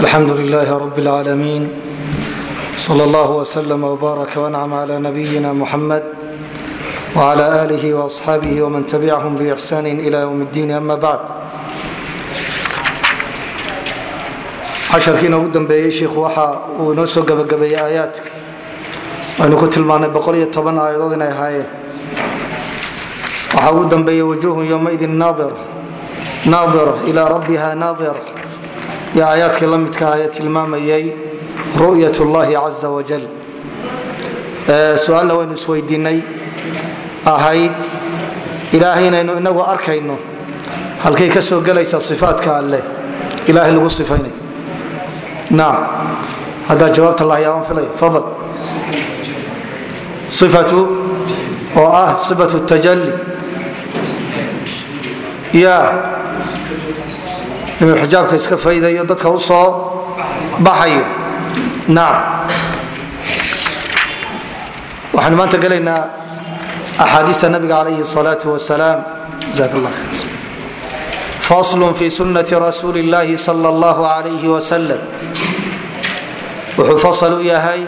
الحمد لله رب العالمين صلى الله وسلم وبارك وانعم على نبينا محمد وعلى آله وأصحابه ومن تبعهم بإحسان إلى يوم الدين أما بعد casharkiina ugu dambeeyey shiikhu waxa uu inoo soo gabagabeeyey aayaadka aynu ku tilmaanay boqol iyo toban aayadood inay ahaayeen waxaa ugu dambeeyey wujuuhun yowmaidin naadira ilaa rabbiha naadira iyo aayaadkii la midka ee tilmaamayay ru'yat llahi caza wajal su'aalna waynu isweydiinay ahayd ilaahay inaynu inagu arkayno halkay ka soo gelaysaa sifaatka alleh ilahay lagu sifaynay naam haddaa jawaabta lahayaan filay fadal ifatu oo ah sifatu tajalli ya inuu xijaabka iska faydayo dadka u soo baxayo. Naam. Waxaanu maanta gelaynaa axaadiista nabiga calayhi salaau wasalaam. Jaak la faslu fi sunnati rasuuli illaahi sal allahu alayhi wasalam wuxuu fasal u yahay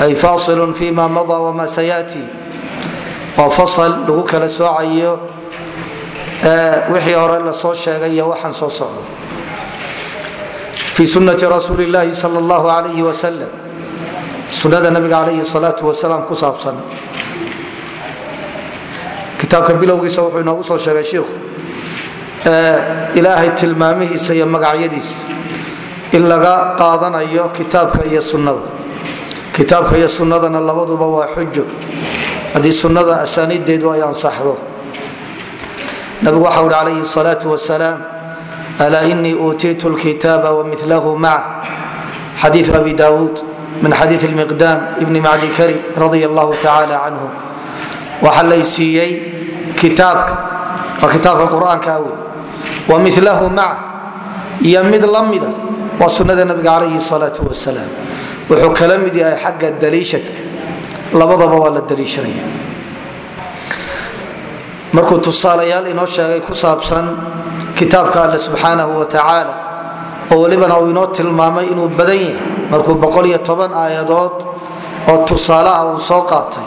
ay fasilun fima mada wama sayaati waa Eh, wixii hore la soo sheegay iyo waxaan soo socdo fi sunati rasuuli illaahi sal allahu alayh wasalam sunada nabiga alayhi salaatu wasalaam ku saabsan. Kitaabka bilowgiisa wuxuu inoogu soo sheegay shiikhu eh, ilaahay tilmaamihiisa iyo magacyadiisa in laga qaadanayo kitaabka iyo sunnada. Kitaabka iyo sunnadana labaduba waa xujo. Haddii sunnada asaaniiddeedu ay ansaxdo nabigu waxa uhi calayhi salaau wasalaam alaa inii uutiitu lkitaaba wamilahu maca xadiiu abi daawuud min xadii miqdaam ibni macdi karib radia allahu tacaala canhu waxaa lay siiyey kitaabka waa kitaabka qur'aanka wey wa maca iyo mid la mida ah waa sunnada nabiga calayhi salaau wasalaam wuxuu kala mid yahay xagga daliishadka. Labadaba waa la daliishanaya markuu tusaalayaal inoo sheegay ku saabsan kitaabka alle subxaanahu wa tacaala oo welibana uu inoo tilmaamay inuu badan yahay markuu aayadood oo tusaale ah uu soo qaatay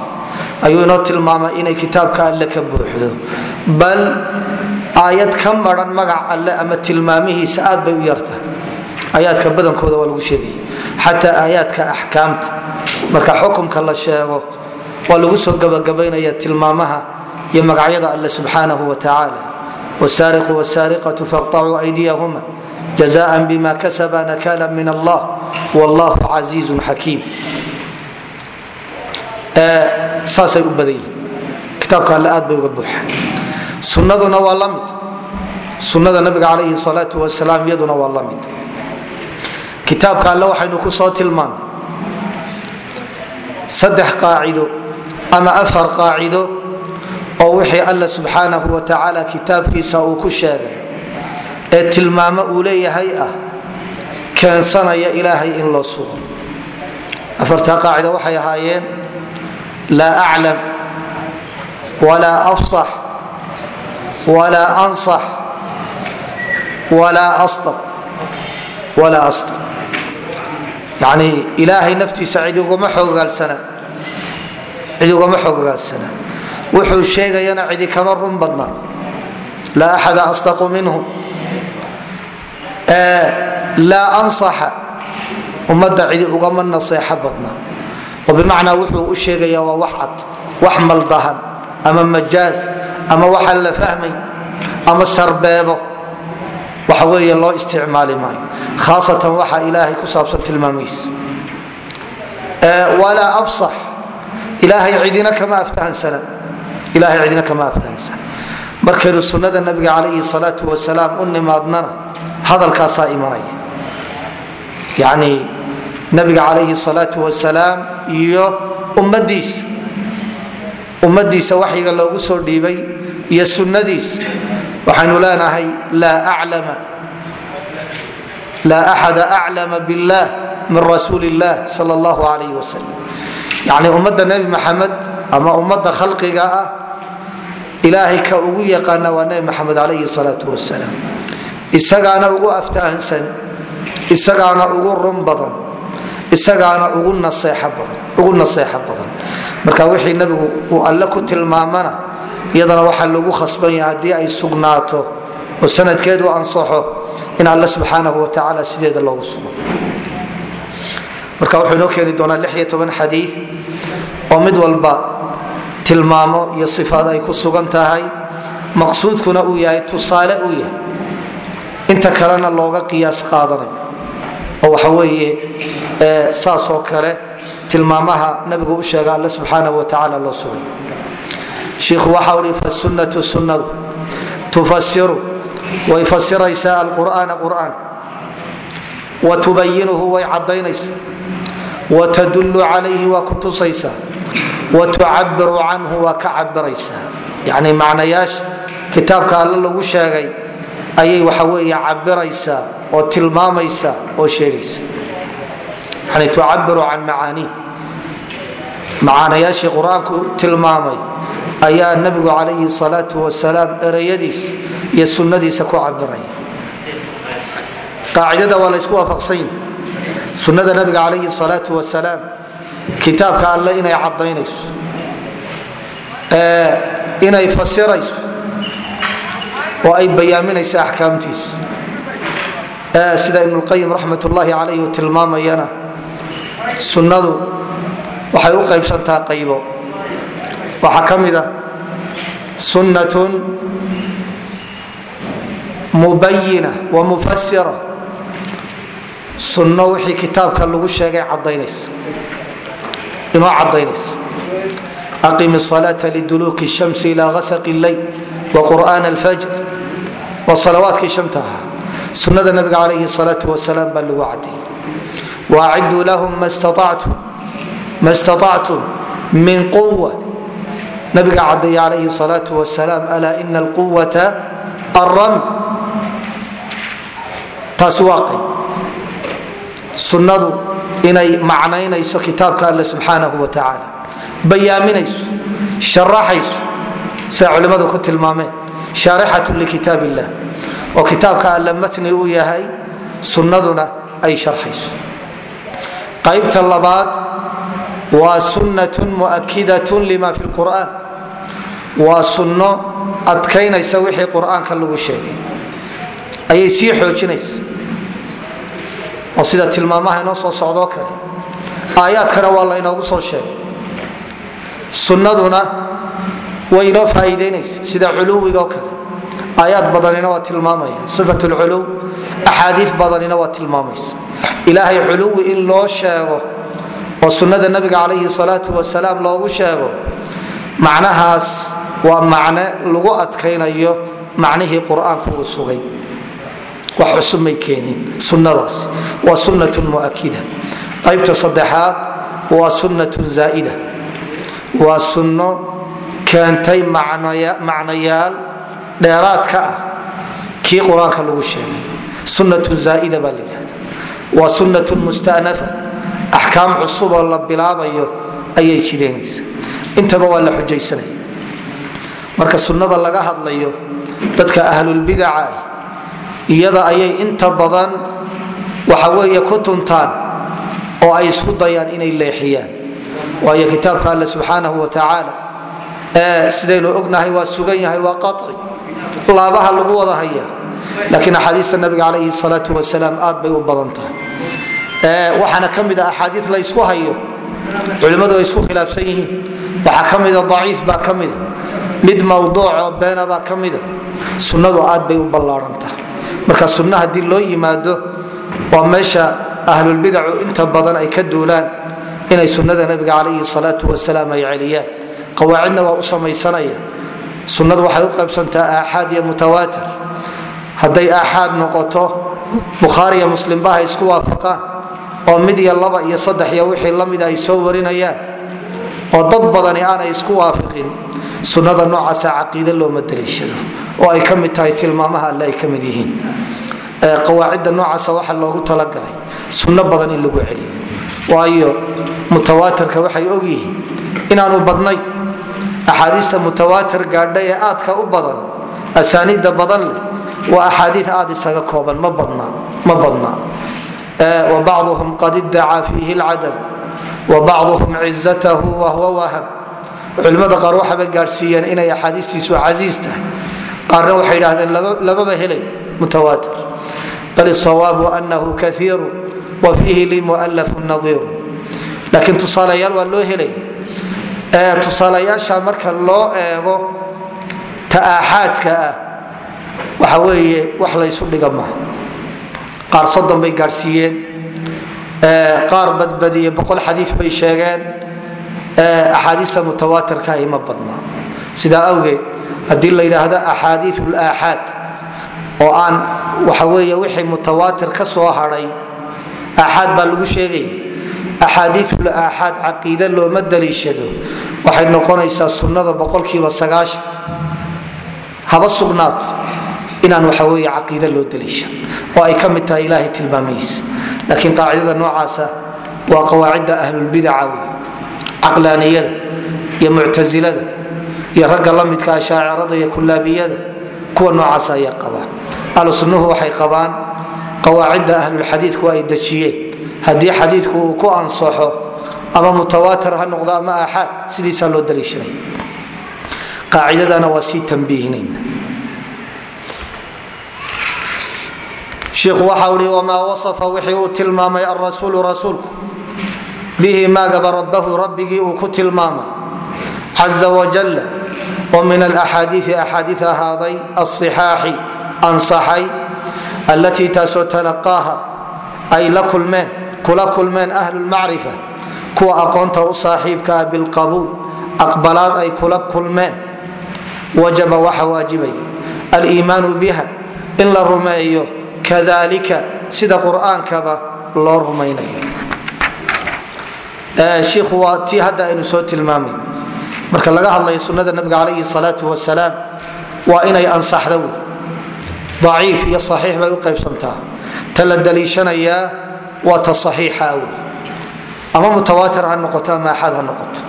ayuu inoo tilmaamay inay kitaabka alle ka buuxdo. Bal aayad ka maran magac alle ama tilmaamihiisa aad bay u yarta. Aayaadka badankooda waa lagu sheegaya xataa aayaadka axkaamta. Marka xukumka la sheego waa lagu soo gabagabaynaya tilmaamaha iyo magacyada alle subxaanahu wa tacaala. Wsaariqu wsaariqatu faqطacuu aydiyahuma jazaan bima kasaba nakala min allah. Wallahu casiizun xakiim. Saasay u badan yihiin kitaabka alle aad bay uga buuxaan sunnaduna waa la mid. Sunnada nabiga calayhi salaau wasalaam iyaduna waa la mid. Kitaabka alle waxaynu ku soo tilmaannay. Saddex qaacido ama afar qaacido oo wixii alle subxaanahu wa tacaala kitaabkiisa uu ku sheegay ee tilmaamo uu leeyahay ah keensanaya ilaahay in loo sugo. Afartaa qaacida waxay ahaayeen laa aclam walaa afsax walaa ansax walaa astab walaa astab. Yacni ilaahay naftiisa cid ugama xoogaalsana wuxuu sheegayana cidi kama run badna. Laa axada asdaqu minhu. Laa ansaxa ummadda cidi ugama naseexo badna. Oo bimacnaa wuxuu u sheegaya waa wax cad wax maldahan ama majaaz ama waxaan la fahmay ama sarbeebo. Waxa weeye loo isticmaali maayo. Khaasatan waxaa ilaahay ku saabsan tilmaamihiisa. Walaa absax ilaahay cidina kama aftahansana ilahay cidina kama aftahansana markaynu sunnada nabiga calayhi salaatu wasalaam u nimaadnana hadalkaasaa imanaya yacni nabiga calayhi salaatu wasalaam iyo ummadiisa ummadiisa waxyiga loogu soo dhiibay iyo sunnadiisa waxaynu leenahay laa axada aclama billah min rasuuli illah sal allahu alayh wasalam yacni ummadda nebi maxamed ama ummadda khalqiga ah ilaahay ka ugu yaqaana waa nebi maxamed calayhi salaatu wasalaam isagaana ugu aftahansan isagaana ugu run badan isagaana ugu naseexo badan marka wixii nabigu uu alle ku tilmaamana iyadana waxaa lagu khasbanya haddii ay sugnaato oo sanadkeedu ansaxo in alle subxaanahu watacaala sideeda loogu sugo marka wuxuu inoo keeni doonaa xadii oo mid walba tilmaamo iyo sifaad ay ku sugan tahay. Maqsuudkuna uu yahay tusaale uu yahay. Inta kalena looga qiyaas qaadanayo oo waxa weeye saasoo kale tilmaamaha nabigu u sheega alle subxaanahu watacaala loo sugay. Shiikhu waxa uhi fasunatu sunnadu. Tufasiru way fasiraysaa alqur'aana qur'aan. Wa tubayinuhu way caddaynaysaa wa tadullu calayhi waa ku tusaysaa wa tucabiru canhu waa ka cabiraysaa yacni macnayaasha kitaabka alle lagu sheegay ayay waxa oo tilmaamaysa oo sheegaysa yani tucabiru can macaanii macaanayaashii qur'aanku tilmaamay ayaa nabigu calayhi salaatu wasalaam ereyadiisa iyo sunnadiisa ku cabiraya qaacidada waa la ysku waafaqsan yahi sunnada nabiga calayhi salaatu wasalaam kitaabka alle inay caddaynayso inay fasirayso oo ay bayaaminayso axkaamtiisa. Sida ibnulqayim raxmat ullaahi calayh uu tilmaamayana sunnadu waxay u qaybsantaa qaybo. Waxaa ka mida sunnatun mubayina wa mufasira sunno wixii kitaabka lagu sheegay inoo cadaynaysa aqim salaata liduluuki shamsi ilaa asaqi leyl wa qur'aan alfajr. Waa salawaadkii shamta ahaa. Sunnada nabiga calayhi salaau wasalaam baa lagu cadayay waaciduu lahum ma istaactum min quwa nabiga cadaya calayhi salaau wasalaam alaa ina alquwata arami taasi waa qayb sunnadu inay macnaynayso kitaabka alle subxaanahu wa tacaala. Bayaaminayso sharaxayso siday culimmadu ku tilmaameen shaarixatu likitaab illah oo kitaabka alle matni uu yahay sunnaduna ay sharxayso qaybta labaad waa sunnatun muakidatun lima fi lqur'aan waa sunno adkaynaysa wixii qur'aanka lagu sheegay. Ayay sii xoojinaysa oo sida tilmaamaha inoo soo socdoo kale aayaadkana waa la inoogu soo sheegay. Sunnaduna way inoo faaiideynaysa sida culuwigaoo kale. Aayaad badanina waa tilmaamaya sifat lculuw axaadii badanina waa tilmaamaysa. Ilaahay culuwi in loo sheego oo sunnada nabiga calayhi salaatu wasalaam loogu sheego macnahaas waa macne lagu adkaynayo macnihii qur'aanku uu sugay wax cusub may keenin sunnadaas waa sunnatun muakida qaybta saddexaad waa sunnatun zaa'ida. Waa sunno keentay macnayaal dheeraad ka ah. Kii qur'aanka lagu sheegay sunnatun zaa'ida baa la yidhahda waa sunnatun musta'nafa axkaam cusuboo la bilaabayo ayay jideynaysa intaba waa la xujaysanaya. Marka sunnada laga hadlayo dadka ahlulbidaca ah iyada ayay inta badan waxa weeye ku tuntaan oo ay isku dayaan inay leexiyaan. Waayo kitaabka alle subxaanahu wa tacaala ee sidaynu ognahay waa sugan yahay waa qaci laabaha lagu wada haya laakiin axaadiista nabiga calayhi salaatu wasalaam aad bay u badan tahay. Waxaana ka mid a axaadii la ysku hayo culimmadu ay isku khilaafsan yihiin. Waxaa ka mida daciif baa ka mida mid mawduuc oo beena baa ka mida sunnadu aad bay u ballaaran tahay marka sunno haddii loo yimaado waa meesha ahlulbidacu inta badan ay ka duulaan inay sunnada nabiga calayhi salaatu wasalaam ay celiyaan. Qawaacidna waa u samaysanaya. Sunnadu waxay u qaybsantaa aaxaad iyo mutawaatir. Hadday aaxaad noqoto bukhaari iyo muslimba isku waafaqaan oo mid iyo laba iyo saddex iyo wixii la mida ay soo warinayaan oo dad badani aanay isku waafiqin sunnada noocaasa caqiide looma daliishado oo ay ka mid tahay tilmaamaha alle ay ka mid yihiin. Qawaacidda noocaasa waxa loogu talagalay sunno badan in lagu celiyo. Waayo mutawaatirka waxay ogyihiin inaanu badnay. Axaadiista mutawaatir gaadha ee aadka u badan asaaniidda badan leh waa axaadii aad isaga kooban. Ma badna wabacduhum qad idacaa fiihi lcadam wabacduhum cizatahu wahuwa waham culimmada qaar waxaba gaadhsiiyeen inay axaadiistiisu casiis tahay. Qaarna waxay idhahdeen lababa helay mutawaatir. Bal isawaabu anahu kaiiru wa fiihi li nadiiru. Laakiin tusaalayaal waa loo helaya tusaalayaasha marka loo eego ta aaxaadka ah waxa weeye wax laysu dhiga maaha. Qaar soddon bay gaadhsiiyeen qaar badbadiye boqol xadii bay sheegeen. Axaadiista mutawaatirka ahi ma badna. Sidaa awgeed haddii la yidhaahdo axaadiiu laaxaad oo aan waxa weeye wixii mutawaatir ka soo hadhay aaxaad baa lagu sheegaya axaadiiul aaxaad caqiide looma daliishado. Waxay noqonaysaa sunnada boqolkiiba sagaashan. Haba sugnaato inaan waxa weeye caqiide loo daliishan. Oo ay ka mid tahay ilaahay tilmaamihiisa laakiin qaacidada noocaasa waa qawaacidda ahlulbidaca wey caqlaaniyada iyo muctasilada iyo ragga la midka ashaacirada iyo kulaabiyada kuwa noocaas ayaa qabaan. Ahlu waxay qabaan qawaacidda ahlulxadiidku ay dejiyeen. Haddii xadiidku uu ku ansaxo ama mutawaatir ha noqdo ama aaxaad sidiisaa loo daliishanay. Qaacidadana waa sii tambiihinayna shiikhu waxau i wamaa wasafa wixii uu tilmaamay alrasuulu rasuulku. Bihi maagaba rabbahu rabbigii uu ku tilmaamay. Caza wajalla oo min alaxaadiii axaadii ahaaday asixaaxi ansaxay allatii taasoo talaqaaha ay kula kulmeen ahlulmacrifa kuwa aqoonta u saaxiibkaa bilqabuul aqbalaad ay kula kulmeen wajaba waxa waajibaya aliimaanu biha in la rumeeyo kadalika sida qur'aankaba loo rumaynayo waa tii hadda aynu soo tilmaamay marka laga hadlayo sunnada nabiga calayhi salaatu wasalaam waa inay ansaxda wey daciif iyo saxiix bay u qaybsantaa. Ta la ta saxiixa wey ama mutawaatir ha noqoto ama axad ha noqoto.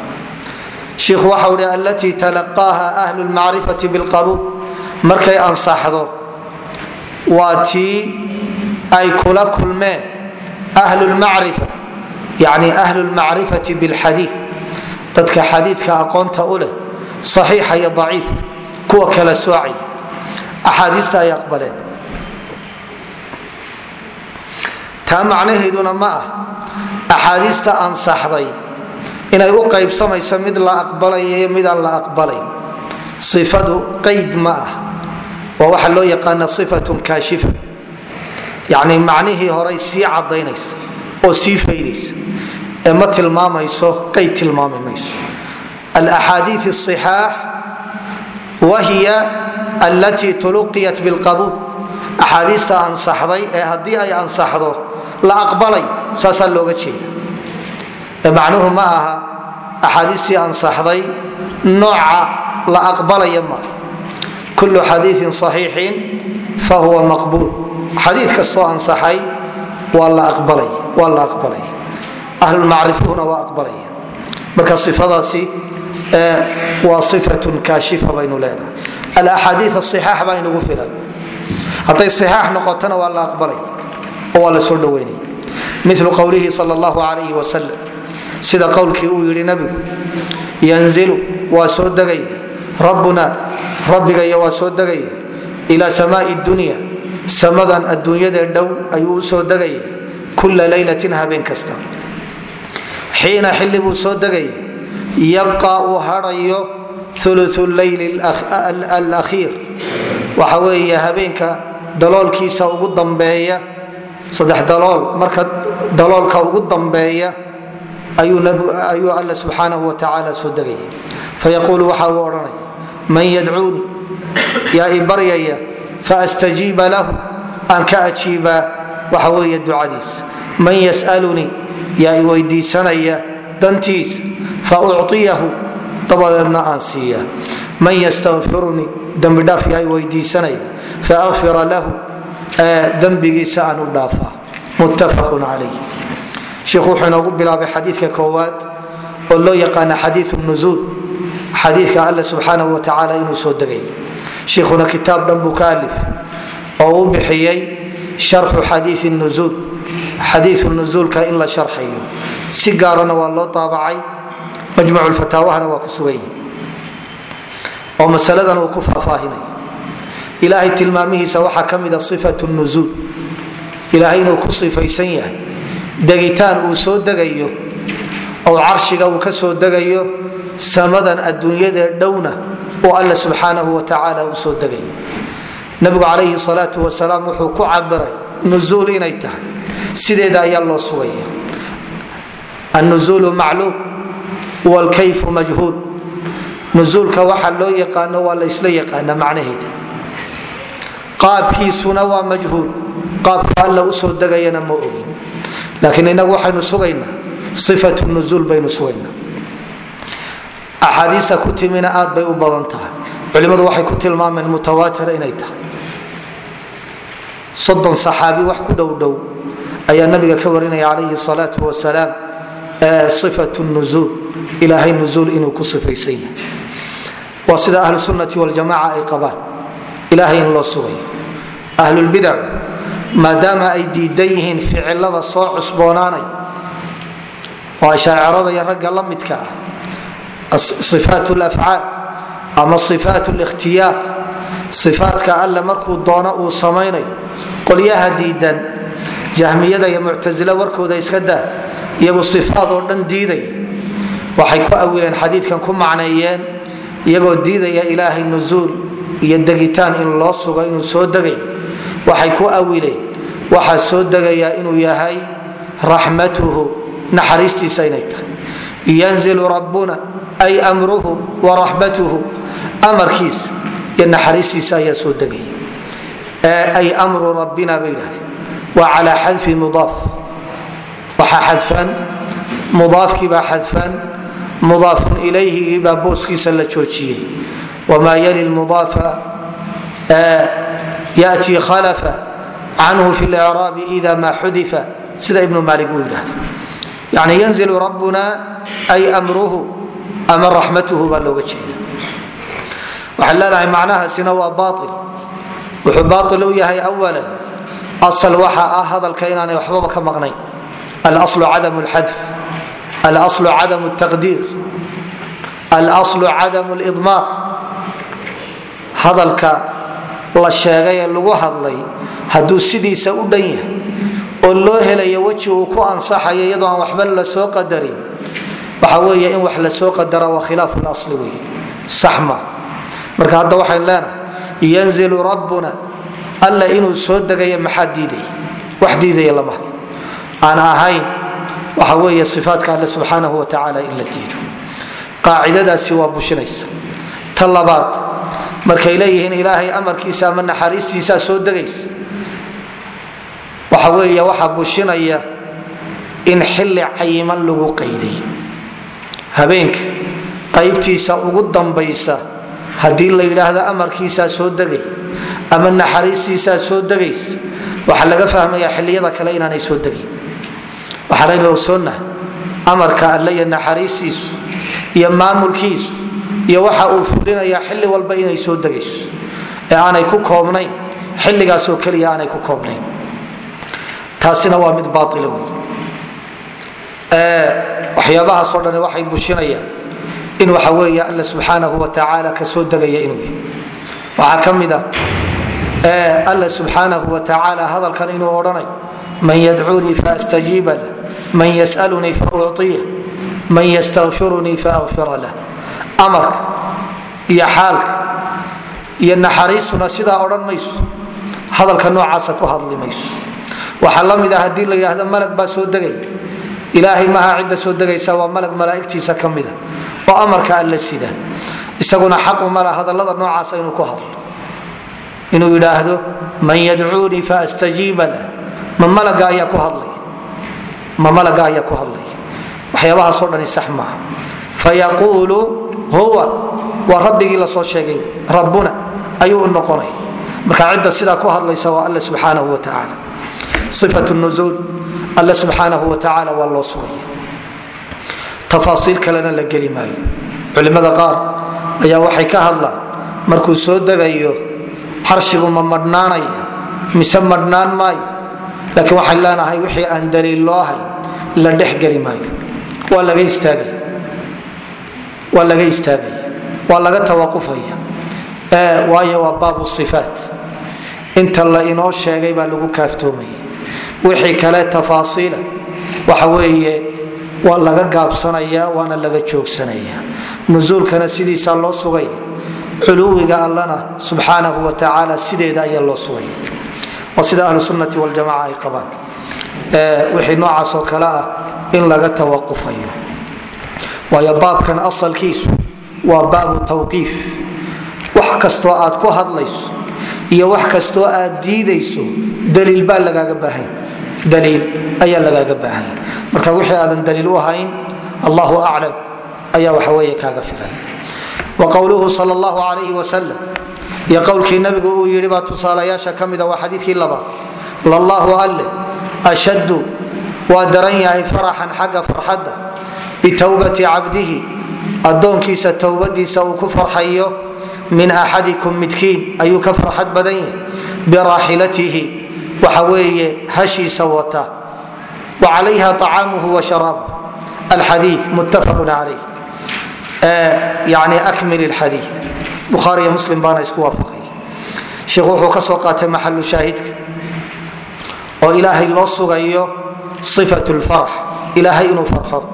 Shiikhu waxau hi allatii talaqaaha ahlu lmacrifati bilqabuul markay ansaxdo waa tii ay kula kulmeen yani ahlu lmacrifati bilxadii dadka xadiidka aqoonta u leh saxiixa iyo daciifka kuwa kala soocay axaadiista ay aqbaleen. Taa macnaheeduna ma ah axaadiista ansaxday inay u qaybsamayso mid la aqbalayo iyo midaan la aqbalayn ifadu qayd ma ah waa waxa loo yaqaana ifatun kaashifa. Yani macnihii horey sii cadaynaysa oo sii faydaysa. Ee ma tilmaamayso qay tilmaami mayso. Alaxaadii صixaax wahiya allatii tuluqiyat bilqabuul. Axaadiista ansaxday ee haddii ay ansaxdo la aqbalay saasaa looga jeeda ee macnuhu ma aha axaadiistii ansaxday nooca la aqbalaya maaha kulu xadiiin صaxiixin fahuwa maqbuul xadii kastoo ansaxay waa la aqbalay ahlulmacrifuhuna waa aqbalaya marka ifadaasi waa ifatun kaashifa baynu leenahay alaxaadii aixaax baa inugu filan hadday ixaax noqotona waa la aqbalay oo waa la soo dhoweynay milu qowlihi sal allahu alayh wasalam sida qowlkii uu yidhi nabigu yanzilu waa soo degaya rabbuna rabbigaya waa soo degaya ila samaai dunya samadan adduunyadee dhow ayuu u soo degaya kula laylatin habeen kasta. Xiina xilli buu soo degaya yabqa uu hadhayo ulu leyli alakhiir. Waxa weeye habeenka daloolkiisa ugu dambeeya saddex dalool marka daloolka ugu dambeeya ayuu alla subxaanahu wa tacaala soo degaya fayaquulu waxa uu odhanaya man yadcuuni yaa i baryaya faastajiiba lahu aan ka ajiibaa waxa weeye ducadiisa man yasalunii yaa i weydiisanaya dantiisa fa uciyahu dabadeedna aan siiya man ystakfirunii dembidhaaf yaa i weydiisanaya faakfira lahu dembigiisa aan u dhaafaa muttafaqun calayh shiikhu wuxuu inoogu xadiidka alle subxaanahu wa tacaala inuu soo degay. Shiikhuna kitaab dhan buu ka alif oo u bixiyey sharxu xadii nuuul xadiiu nuuulka in la sharxayo. Si gaarana waa loo daabacay majmuc fataawahana waa ku sugan yihi oo masaladan uu ku faahfaahinay. Ilaahay tilmaamihiisa waxaa ka mida ifat nuuul ilaahay inuu ku sifaysan yahay degitaan uu soo degayo oo carshiga uu ka soo degayo samadan adduunyadee dhowna oo alla subxaanahu watacaala uu soo degayo nabigu calayhi salaau wasalaam wuxuu ku cabiray nuuul inay tahay. Sideeda ayaa loo sugaya annuuulu macluum wlkayfu majhuul. Nuuulka waxa loo yaqaano waa laysla yaqaana macnaheeda. Qaabkiisuna waa majhuul. Qaabka alla u soo degayana ma ogin. Laakiin inagu waxaynu sugaynaa ifat nuuul baynu sugaynaa axaadiista ku timina aad bay u badan tahay. Culimmadu waxay ku tilmaameen mutawaatir inay tahay. Soddon saxaabi wax ku dhowdhow ayaa nabiga ka warinaya calayhi salaau wasalaam ifat nuuul ilaahay nuuul inuu ku sifaysan yahay. Waa sida ahlu sunnati waljamaca ay qabaan. Ilahay in loo sugayo ahlulbidac maadaama ay diidan yihiin ficilada soo cusboonaanay oo ashaacirada iyo ragga la midka ah ifaat lafcaal ama ifaat lkhtiyaar ifaatka alle markuu doono uu samaynayo qolyaha diidan jahmiyada iyo muctasila warkooda iska daa iyagu ifaad oo dhan diidaya waxay ku awileen xadiikan ku macneeyeen iyagoo diidaya ilaahay nuuul iyo degitaan in loo sugo inuu soo degay waxay ku awileen waxaa soo degayaa inuu yahay raxmatuhu naxariistiisa inay tahay yanzilu rabbuna ay amruhu wa raxmatuhu amarkiisa iyo naxariistiisa ayaa soo degaya ay amru rabbina bay yidhahdeen. Waa calaa xadfi mudaaf. Waxaa xadfan mudaafkiibaa xadfan mudaafun ilayhigiibaa booskiisa la joojiyey. Wmaa yali mudaafa yatii khalafa canhu fi lcraabi ida ma xudifa. Sida ibnu maali uu yidhahdo yani yanzilu rabbuna ay amruhu ama raxmatuhu baa looga jeeda waxaan leenahay macnahaasina waa bail wuxuu bail u yahay awala asal waxa ah hadalka inaanay waxbaba ka maqnayn. Alaslu cadam lxadf alaslu cadam taqdiir alaslu cadam lidmaar hadalka la sheegay ee lagu hadlay hadduu sidiisa u dhan yahay oo loo helayo weji uu ku ansaxayo iyadoo aan waxba la soo qadarin. Waxa weeye in wax la soo qadara waa khilaafu lasli wey saxma marka hadda waxayn leenahay yanzilu rabbuna alla inuu soo degaya maxaa diidaya wax diidaya lama. Aan ahayn waxa weeye sifaatka alle subxaanahu wa tacaala in la diido. Qaacidadaasi waa bushinaysa. Ta labaad markay leeyihiin ilaahay amarkiisa ama naxariistiisaa soo degaysa waxa weey waxaa bushinaya in xilli cayiman lagu qayday habeenka qaybtiisa ugu dambaysa haddii la yidhaahdo amarkiisaa soo degay ama naxariistiisaa soo degaysa waxaa laga fahmaya xilliyada kale inaanay soo degin. Waxaanaynu ogsoonnahay amarka alle iyo naxariistiisu iyo maamulkiisu iyo waxa uu fulinayaa xilli walba inay soo degayso. Ee aanay ku koobnayn xilligaasoo keliya aanay ku koobnayn taasina waa mid baaila wey waxyaabahaasoo dhan waxay bushinayaan in waxa weeye alla subxaanahu wa tacaala ka soo degaya inuu waxaa ka mid a alla subxaanahu wa tacaala hadalkan inuu odhanayo man yadcuunii faastajiiba lah man yasalunii fauciya man ystakfirunii faakfira lah. Amarka iyo xaalka iyo naxariistuna sidaa odhan mayso. Hadalka noocaasa ku hadli mayso waxaa la mid a haddii la yidhaahdo malag baa soo degaya ilaahay maha cidda soo degaysa waa malag malaa'igtiisa ka mida oo amarka alla sida. Isaguna xaqu mala hadallada noocaasa inuu ku hadlo. Inuu yidhaahdo man yadcuunii faastajiiba lah. Ma malaga ayaa ku hadlaya ma malaga ayaa ku hadlaya waxyaabahaasoo dhani sax maaha fayaquulu huwa waa rabbigii la soo sheegay. Rabbuna ayuu u noqonaya marka cidda sidaa ku hadlaysa waa alle subxaanahu wa tacaala ifat nuzuul alle subxaanahu wa tacaala waa loo sugaya tafaasiil kalena la geli maayo culimmada qaar ayaa waxay ka hadlaan markuu soo degayo carshigu ma madhnaanaya mise madhnaan maayo laakiin waxaan leenahay wixii aan daliil loo hayn la dhexgeli maayo waa laga istaagaya waa laga tawaqufaya waayo waa baabu sifaat inta la inoo sheegay baa lagu kaaftoomaya wixii kale tafaasiila. Waxa weeye waa laga gaabsanaya waana laga joogsanaya. Nusuulkana sidiisaa loo sugaya culuwiga allana subxaanahu wa tacaala sideeda ayaa loo sugaya waa sida ahlu sunnati waljamaca ay qabaan. Wixii noocaas oo kale ah in laga tawaqufayo waayo baabkan asalkiisu waa baabu tawqiif. Wax kastoo aad ku hadlayso iyo wax kastoo aad diidayso daliil baa lagaaga baahan daliil ayaa lagaaga baahanya marka wixii aadan daliil u hayn allahu aclam ayaa waxa weeye kaaga filan. Wa qowluhu sal allahu alayhi wasalam iyo qowlkii nabigu uu yidhi baa tusaalayaasha ka mida waa xadiidkii labaad. Lallahu alle ashaddu waa daran yahay faraxan xagga farxadda bitowbati cabdihi addoonkiisa towbadiisa uu ku farxayo min axadikum midkiin ayuu ka farxad badan yahay biraaxilatihi waxa weeye hashiisa wata. Wa calayha acaamuhu wa sharaabuh alxadii muttafaqun calayh. Yani akmil lxadii bukhaariyo muslim baana isku waafaqay. Sheikhu wuxuu ka soo qaatay maxalu shaahidka oo ilaahay loo sugayo sifat lfarax ilaahay inuu farxo.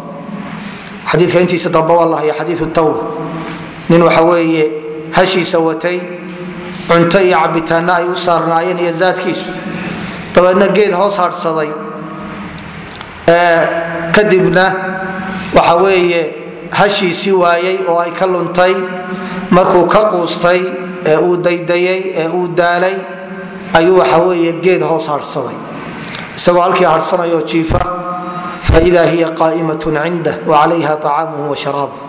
Xadiika intiisa dambe waa lahaya xadiiu tawba. Nin waxa weeye hashiisa watay cunto iyo cabitaanno ay u dabeedna geed hoos hadhsaday kadibna waxa weeye hashiisii waayey oo ay ka luntay markuu ka quustay ee uu daydayay ee uu daalay ayuu waxa weeye geed hoos hadhsaday isagoo halkii hadhsanayo jiifa faida hiya qaa'imatun cindah wacalayha acaamuhu washaraabuh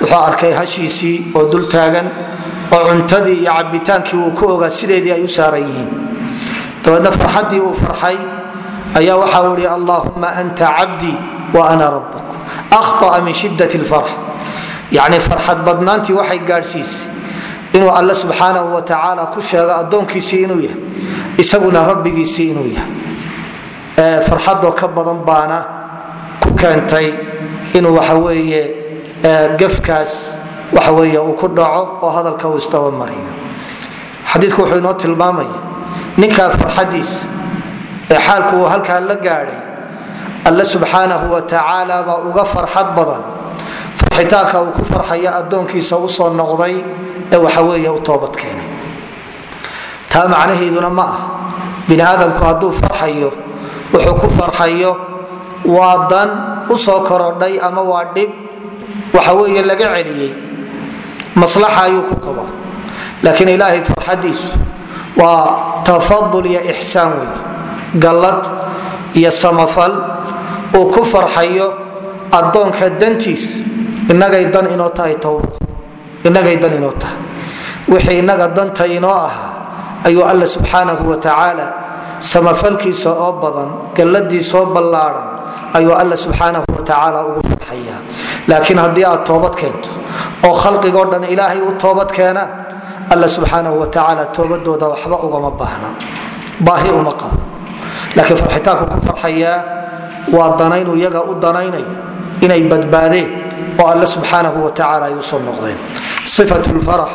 wuxuu arkay hashiisii oo dul taagan oo cuntadii iyo cabitaankii uu ku ogaa sideedii ay u saaran yihiin dabeedna farxaddii uu farxay ayaa waxau i allaahuma anta cabdii wa na rabuk aaa min shida ar yani farxad badnaantii waxay gaadhsiisay inuu alle subxaanahu wa tacaala ku sheego addoonkiisii inuu yahay isaguna rabbigiisii inuu yahay. Farxadoo ka badan baana ku keentay inuu waxaweeye gafkaas waxaweeye uu ku dhaco oo hadalka uu istabamariyo xadiiku wuxuu inoo tilmaamaya ninkaa farxadiisa ee xaalku uu halkaa la gaadhay alle subxaanahu wa tacaala uga farxad badan. Farxitaanka uu ku farxaya addoonkiisa u soo noqday ee waxaweeye u toobad keenay. Taa macnaheeduna ma ah. Bini aadamku hadduu farxayo wuxuu ku farxayo waa dan u soo korodhay ama waa dhib waxa weeye laga celiyey. Maslaxa ayuu ku qabaa. Laakiin ilaahay farxadiisu waa tafadul iyo ixsaan wey gallad iyo samafal uu ku farxayo addoonka dantiis. Inagay dan inoo tahay towbad inagay dan inoo tahay. Wixii inaga danta inoo ahaa ayuu alla subxaanahu wa tacaala samafalkiisa oo badan galladiisoo ballaadhan ayuu alla subxaanahu wa tacaala ugu farxaya laakiin haddii aad toobad keento oo khalqigoo dhan ilaahay u toobad keenaan alla subxaanahu wa tacaala toobadooda waxba ugama baahna. Baahi uma qabo. Laakiin farxitaanku ku farxayaa waa danaynu iyaga u danaynayo inay badbaadeen oo alle subxaanahu wa tacaala ay u soo noqdeen. Ifat lfarax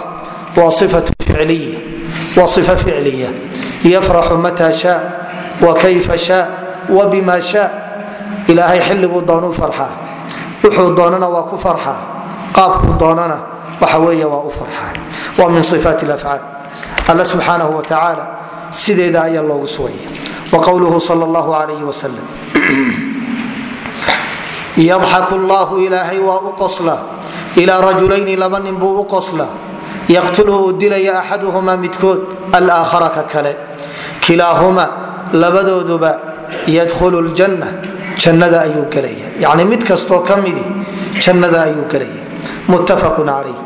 waa ifatu ficliya waa ifa ficliya. Yafraxu mata shaa wa kayfa shaa wa shaa ilaahay xilliguu doonuu farxaa wuxuu doonana waa ku farxaa qaabkuu doonana waxa weeye waa u farxaa waa min ifaat lafcaal alle subxaanahu wa tacaala sideeda ayaa loogu sugaya wa qowluhu sal allahu alayh wasalam yadxaku llahu ilaahay waa u qosla. Ilaa rajulayni laba nin buu u qosla. Yaqtulhu dilaya axaduhumaa midkood alaakhara ka kale. Kilaahuma labadooduba yadkhulu ljanna jannada ayuu gelaya yani mid kastoo ka midi jannada ayuu gelaya muttafaqun calayh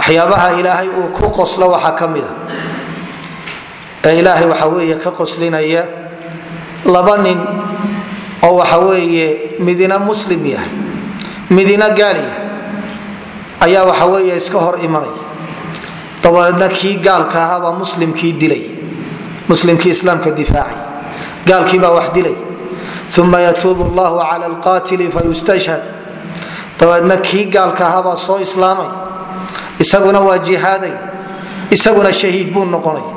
waxyaabaha ilaahay uu ku qoslo waxaa ka mida ee ilaahay waxa weeye ka qoslinaya laba nin oo waxa weeye midina muslim yahay midina gaaliya ayaa waxa weeye iska hor imanaya dabadeedna kii gaalka ahaabaa muslimkii dilay muslimkii islaamka difaacay gaalkiibaa wax dilay. Uma yatuubu allahu cala alqaatili fayustashhad. Dabeedna kii gaalka ahaabaa soo islaamay isaguna waa jihaaday. Isaguna shahiid buu noqonay.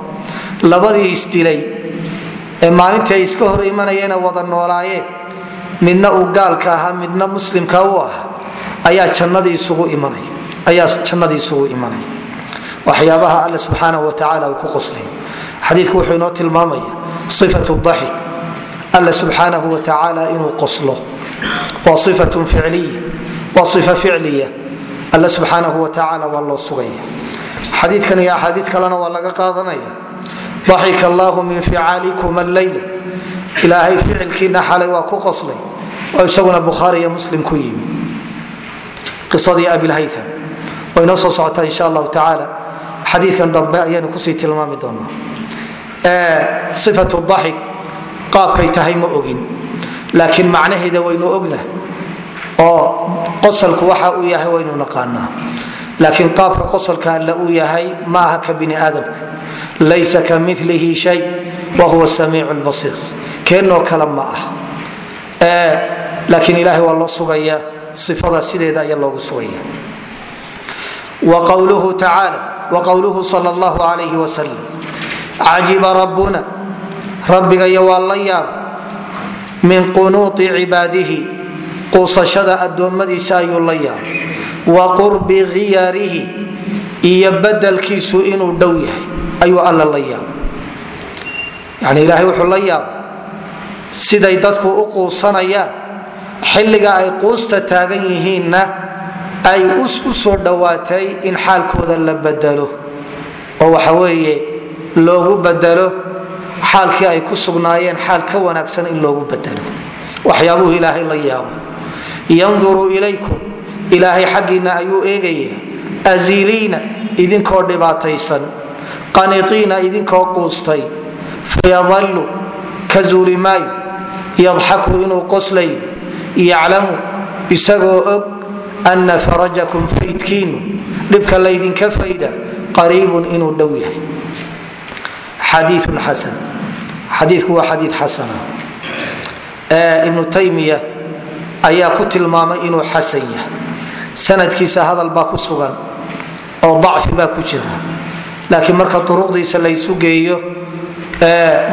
Labadii isdilay ee maalintii ay iska hor imanayeene wada noolaayeen. Midna uu gaalka ahaa midna muslimka u ah ayaa jannadii isugu imanay. Waxyaabaha alle subxaanahu watacaala uu ku qoslay xadiidku wuxuu inoo tilmaamaya ifatu daxik alle subxaanahu watacaala inuu qoslo. Waa ifatun ficliya. Waa ifa ficliya alle subxaanahu watacaala waa loo sugaya. Xadiidkan iyo axaadiid kalena waa laga qaadanaya. Daxika allahu min ficaalikum alleyla ilaahay ficilkiina xalay waa ku qoslay. Oo isaguna bukhaari iyo muslim ku yimi. Qisadii abilhaytham oo inoo soo socotaa insha allahu tacaala. Xadiidkan dambe ayaynu ku sii tilmaami doonaa. Ifatu daxik qaabkay tahay ma ogin. Laakiin macnaheeda waynu ogna oo qosalku waxa uu yahay waynu naqaanaa. Laakiin qaabka qosalka alle uu yahay ma aha ka bini aadamka. Laysa ka milihi shay wa huwa samiic lbasiir keenoo kale ma ah. Laakiin ilahay waa loo sugaya ifada sideeda ayaa loogu sugaya. Wa qwluhu tacaala wa qowluhu sal allahu alayh wasalam cajiba rabbuna rabbigayo waa la yaaba min cibaadihi quusashada addoommadiisa ayuu la yaaba wa qurbi khiyaarihi iyo badelkiisu inuu dhow yahay ayuu alla la yaaba yani ilaahay wuxuu la yaaba siday dadku u quusanayaan xilliga ay quusta taagan yihiinna ay u soo dhowaatay in xaalkooda la bedelo oo waxa weeye loogu bedelo xaalkii ay ku sugnaayeen xaal ka wanaagsan in loogu bedelo waxyaabuhu ilaahay la yaabo yanduru ilaykum. Ilaahay xaggiinna ayuu eegaya aziliina idinkoo dhibaataysan. Qaniiina idinkoo quustay. Fayadalu ka zuuli maayo yadxaku inuu qoslayo yaclamu isagoo og ana farajakum faydkiinu. Dhibka laydinka fayda qariibun inuu dhow yahay. Xadiiun xasan. Xadiiku waa xadii xasana. Ibnu taymiya ayaa ku tilmaamay inuu xasan yahay. Sanadkiisa hadal baa ku sugan oo dacfi baa ku jira. Laakiin marka duruqdiisa laysu geeyo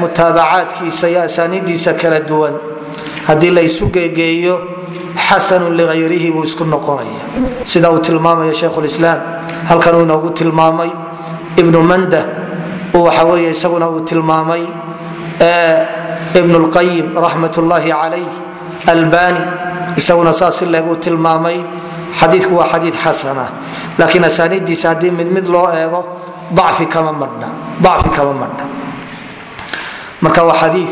mutaabacaadkiisa iyo asaanidiisa kala duwan haddii laysu geegeeyo xasanu liayrihi buu isku noqonaya. Sida uu tilmaamaya shaykhulislaam halkan uu inoogu tilmaamay ibnu manda waxawy isaguna uu tilmaamay ibn lqayim raxmat ullaahi calayh albani isaguna saas ileeg uu tilmaamay. Xadiiku waa xadii xasana laakiin asaanidiisa haddii mid mid loo eego dacfi kama madhna marka waa xadii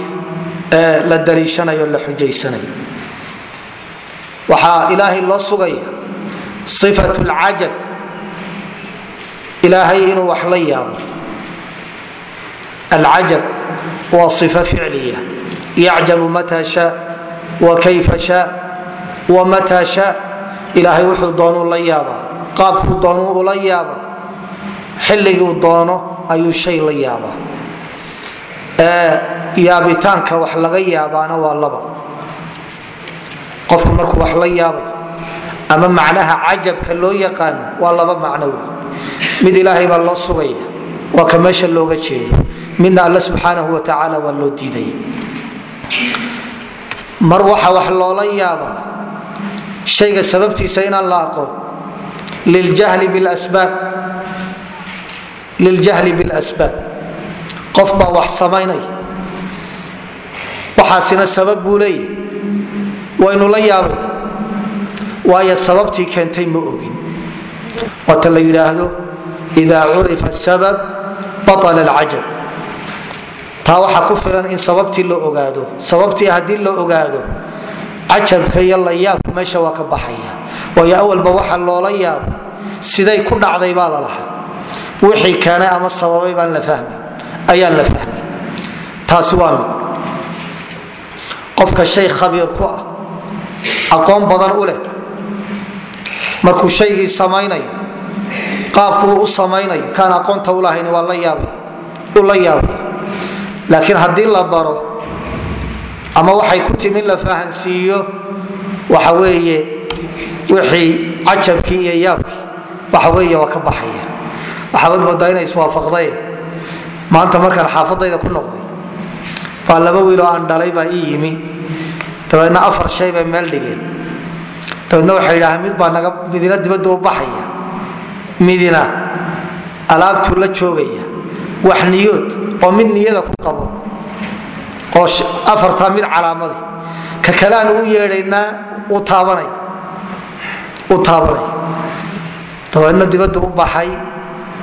la daliishanayo la xujaysanayo waxaa ilaahay loo sugaya ifat lcajab ilaahay inuu wax la yaabo. Alcajab waa ifo ficliya. Yacjabu mata shaa wa kayfa shaa wa mata shaa ilaahay wuxuu doonuu la yaabaa. Qaabkuu doonuu ula yaabaa. Xilliguu doono ayuu shay la yaabaa. Yaabitaanka wax laga yaabaana waa laba. Qofku markuu wax la yaabay ama macnaha cajabka loo yaqaano waa laba macno wey mid ilaahay baa loo sugaya waa ka meesha looga jeedo. Midna alle subxaanahu wa tacaala waa loo diidaya. Mar waxa wax loola yaabaa shayga sababtiisa inaan la aqoon liljahli bilasbaab qof baa wax samaynay. Waxaasina sabab buu leeyahy waynu la yaabay. Waayo sababtii keentay ma ogin. Waata la yidhaahdo ida curifa sabab baala alcajab. Taa waxaa ku filan in sababtii la ogaado. Sababtii haddii la ogaado cajabka iyo layaabka meesha waa ka baxaya. Waayo awalba waxa loola yaaba siday ku dhacday baa lalahaa wixii keenay ama sababay baan la fahmay ayaan la fahmay taasi waa mid. Qofka shay khabiir ku ah aqoon badan u leh markuu shaygii samaynayo qaabkuu u samaynayo kaan aqoonta ulahayn waa u la yaabaya laakiin haddii la baro ama waxay ku timi la fahansiiyo waxa weeye wixii cajabkii iyo yaabkii waxa weeye waa ka baxaya. Waxaabad moodaa inay iswaafaqday. Maanta markaan xaafadayda ku noqday baa laba wiiloo aan dhalay baa ii yimi. Dabeedna afar shay bay meel dhigeen. Dabeedna waxay yidhaaheen mid baa naga midina dibadda u baxaya. Midina alaabtuu la joogaya. Wax niyood oo mid niyada ku qabo oo afartaa mid calaamadi ka kaleaan u yeedhaynaa u taabanay. Dabeedna dibadda u baxay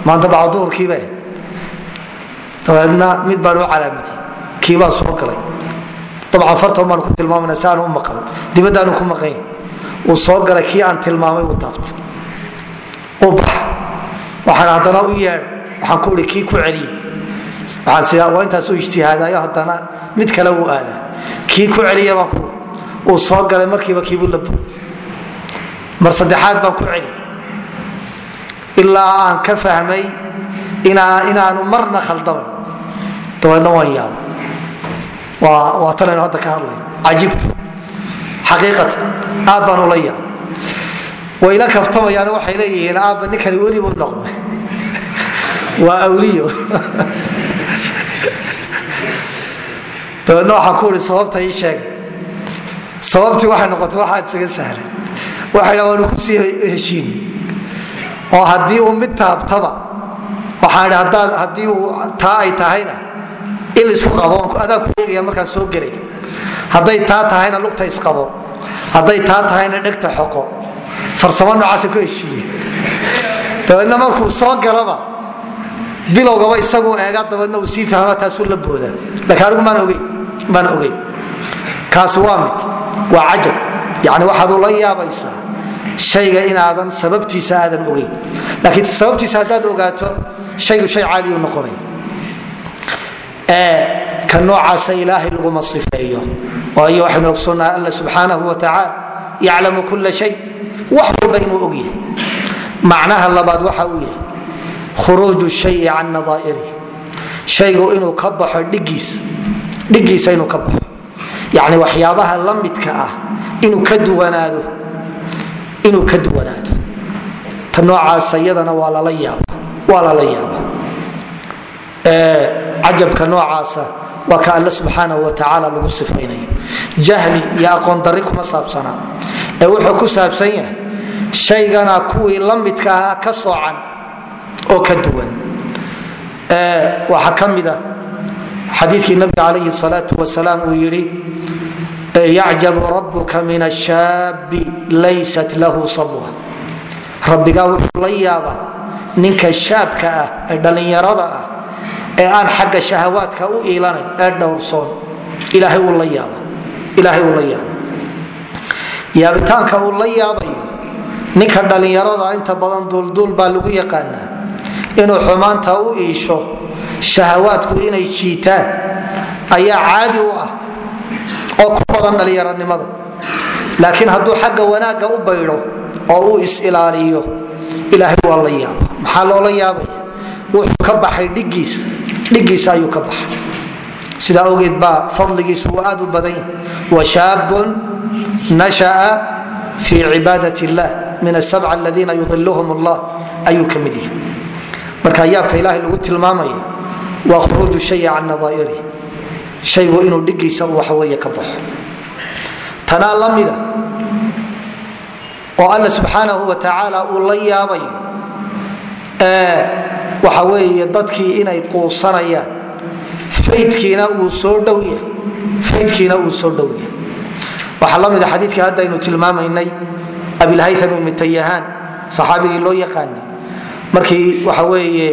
maanta bacduhurkiiba ahayd. Dabeedna mid baan u calaamadiyey kiibaa soo galay. Dabcan fartan baanu ku tilmaamana si u maqal dibaddaanu ku maqayn. Uu soo galay kii aan tilmaamay uu taabtay. U baxa waxaan haddana u yeedha waxaan ku ihi kii ku celiyey waa intaas u ijtihaadayo haddana mid kale uu aadaa. Kii ku celiya baan ku uu soo galay markiiba kiibuu la booday mar saddexaad baan ku celiyey ilaa aan ka fahmay inaanu marna khaldamay dabeedna waan yaaba waa tanaynu hadda ka hadlay. Cajibtu. Xaqiiqatan aad baan ula yaaba wayla kaftamayaan waxay leeyihiin aabba ninkani weli buu noqday. Waa awliyo dabeedna waxaan ku ihi sababta ii sheegay sababtii waxay noqotay waxaa isaga sahlan waxay dha waanu ku sii heshiinay oo haddii uu mid taabtaba waxaan idhi haddii uu taa ay tahayna il isku qabo adaan ku eegaya markaan soo gelay. Hadday taa tahayna lugta isqabo hadday taa tahayna dhegta xoqo. Farsamo noocaasa ku heshiiye dabeedna markuu soo galaba bilowgaba isagu eega dabeedna uu sii fahma taasuu la boodaa. Laakiin anigu maan ogeyn maan ogeyn kaasi waa mid waa cajab. Yani waxaad ula yaabaysaa shayga inaadan sababtiisa aadan ogeyn laakiin sababtiisa haddaad ogaato shaygu shay caadiyu noqonay. Ka noocaasa ilaahay laguma sifeeyo. Waayo waxaynu ogsoonnahay alla subxaanahu wa yaclamu kula shay. Wax walba inuu og yahay. Macnaha labaad waxa uu yahay khuruuju shayi can nadaa'irih shaygu inuu ka baxo dhigiisa dhigiisa inuu ka baxo. Yacni waxyaabaha la midka ah inuu ka duwanaado inuu ka duwanaado. Ta noocaasa iyadana waa lala yaaba cajabka noocaasa waa ka alle subxaanahu wa tacaala lagu sifaynayo. Jahli iyo aqoon darri kuma saabsanaa. Ee wuxuu ku saabsan yahay shaygana kuwii la midka ahaa ka soocan oo ka duwan. Waxaa ka mida xadiikii nabiga calayhi salaau wasalaam uu yidhi yacjabu rabuka min ashaabi laysat lahu sabwa. Rabbigaa wuxuu la yaabaa ninka shaabka ah ee dhallinyarada ah ee aan xagga shahawaadka u iilanayn ee dhowrsoon ilaahay uu la yaaba yaabitaanka uu la yaabayo ninka dhallinyarada inta badan duulduul baa lagu yaqaanaa inuu xumaanta u iisho shahawaadku inay jiitaan ayaa caadi u ah oo ku badan dhallinyaronimada laakiin hadduu xagga wanaagga u baydho oo uu is-ilaaliyo ilaahay waa la yaaba maxaa loola yaabaya wuxuu ka baxay dhigiisa dhigiisa ayuu ka baxay. Sidaa ogeed baa fadligiisu uu aad u badan yahay. Washaabun nasha'a fii cibaadat illah min asabca aladiina yudiluhum allah ayuu ka mid yahay. Marka yaabka ilaahay lagu tilmaamaya waa khuruuju shayi can nadaa'irih shaygu inuu dhigiisa waxaweeye ka baxo. Tanaa la oo alla subxaanahu wa tacaala uu la yaabayo waxa weeye dadkii inay quusanayaan faydkiina uu soo dhowya faydkiina uu soo dhowya waxaa la mida xadiidkii haddaynu tilmaamaynay abilhaytham tayahaan saxaabigii loo yaqaanay. Markii waxa weeye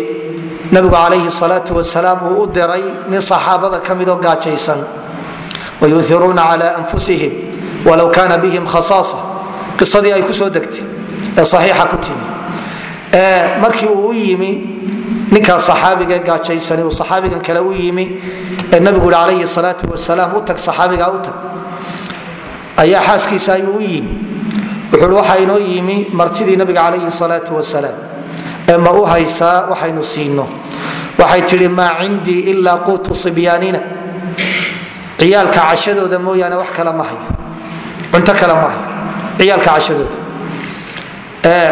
nabigu calayhi salaau wasalaam uu u diray nin saxaabada ka midoo gaajaysan. Wayuiruuna cala anfusihim walow kaana bihim khasaasa qisadii ay ku soo degtay ee saxiixa ku timi. Markii uu u yimi ninkaa saxaabiga gaajaysan uu saxaabigan kale u yimi ee nabigu i calayhi salaau wasalaam u tag saxaabigaa u tag. Ayaa xaaskiisa ayuu u yimi. Wuxuu waxaa inoo yimi martidii nabiga calayhi salaau wasalaam ma u haysaa waxaynu siino. Waxay tidhi maa cindii ilaa quutu sibyaanina ciyaalka cashadooda mooyaane wax kale ma hayo. Cunto kale ma hayo. Ciyaalka cashadooda.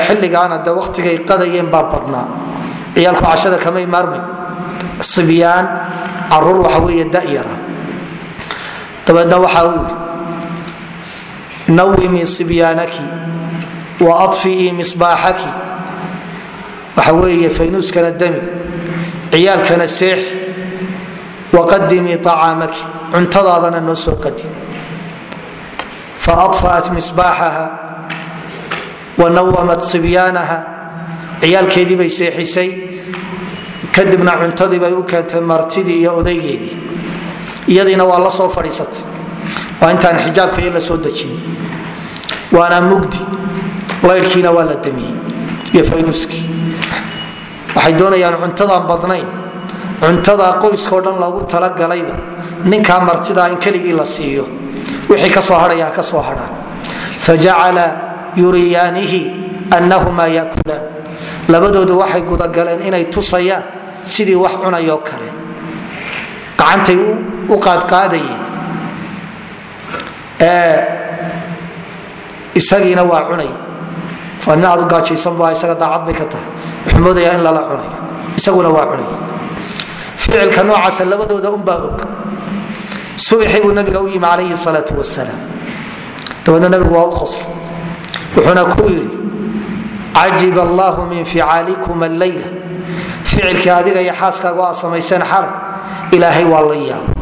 Xilligaana de waktigay qadayeen baa badnaa. Ciyaalku cashada kamay maarmay. Sibyaan carruur waxa weeye dayara dabeedna waxa uu yidhi nawimii sibyaanaki wa adfi'ii misbaaxaki waxa weeye faynuuskana dami ciyaalkana seex waqadimii acaamaki cuntadaadana noo soo qadim faadfa'at misbaaxaha wanawamat sibyaanaha ciyaalkeedii bay seexisay kadibna cuntadii bay u keentay martidii iyo odaygeedii. Iyadiina waa la soo fadhiisatay waa intaan xijaabka iyo la soo dejin. Waana mugdi laydhkiina waa la damiyey iyo faynuuskii waxay doonayaan cuntadaan badnayn. Cuntada qoyskao dhan loogu talagalayba ninkaa martidaa in keligii la siiyo. Wixii ka soo hadhaya ha ka soo hadhaan fajacala yuriyaanihi annahumaa yakulaan labadoodu waxay gudagaleen inay tusayaan sidii wax cunayoo kale. Gacantay u qaadqaadayeen isagiina waa cunay. Nin aad u isaga daacad bay ka tahay moodayaa in lala cunayo isaguna waa cunay. Ficilka noocaasa labadooda unbaa og. Subaxii buu nabiga u yimi calayhi salaau wasalaam dabeedna nabigu waa u qoslay wuxuuna ku yidhi cajib allahu min ficaalikum alleyla ficilkii adiga iyo xaaskaagu aad samayseen xalay ilaahay waa la yaabo.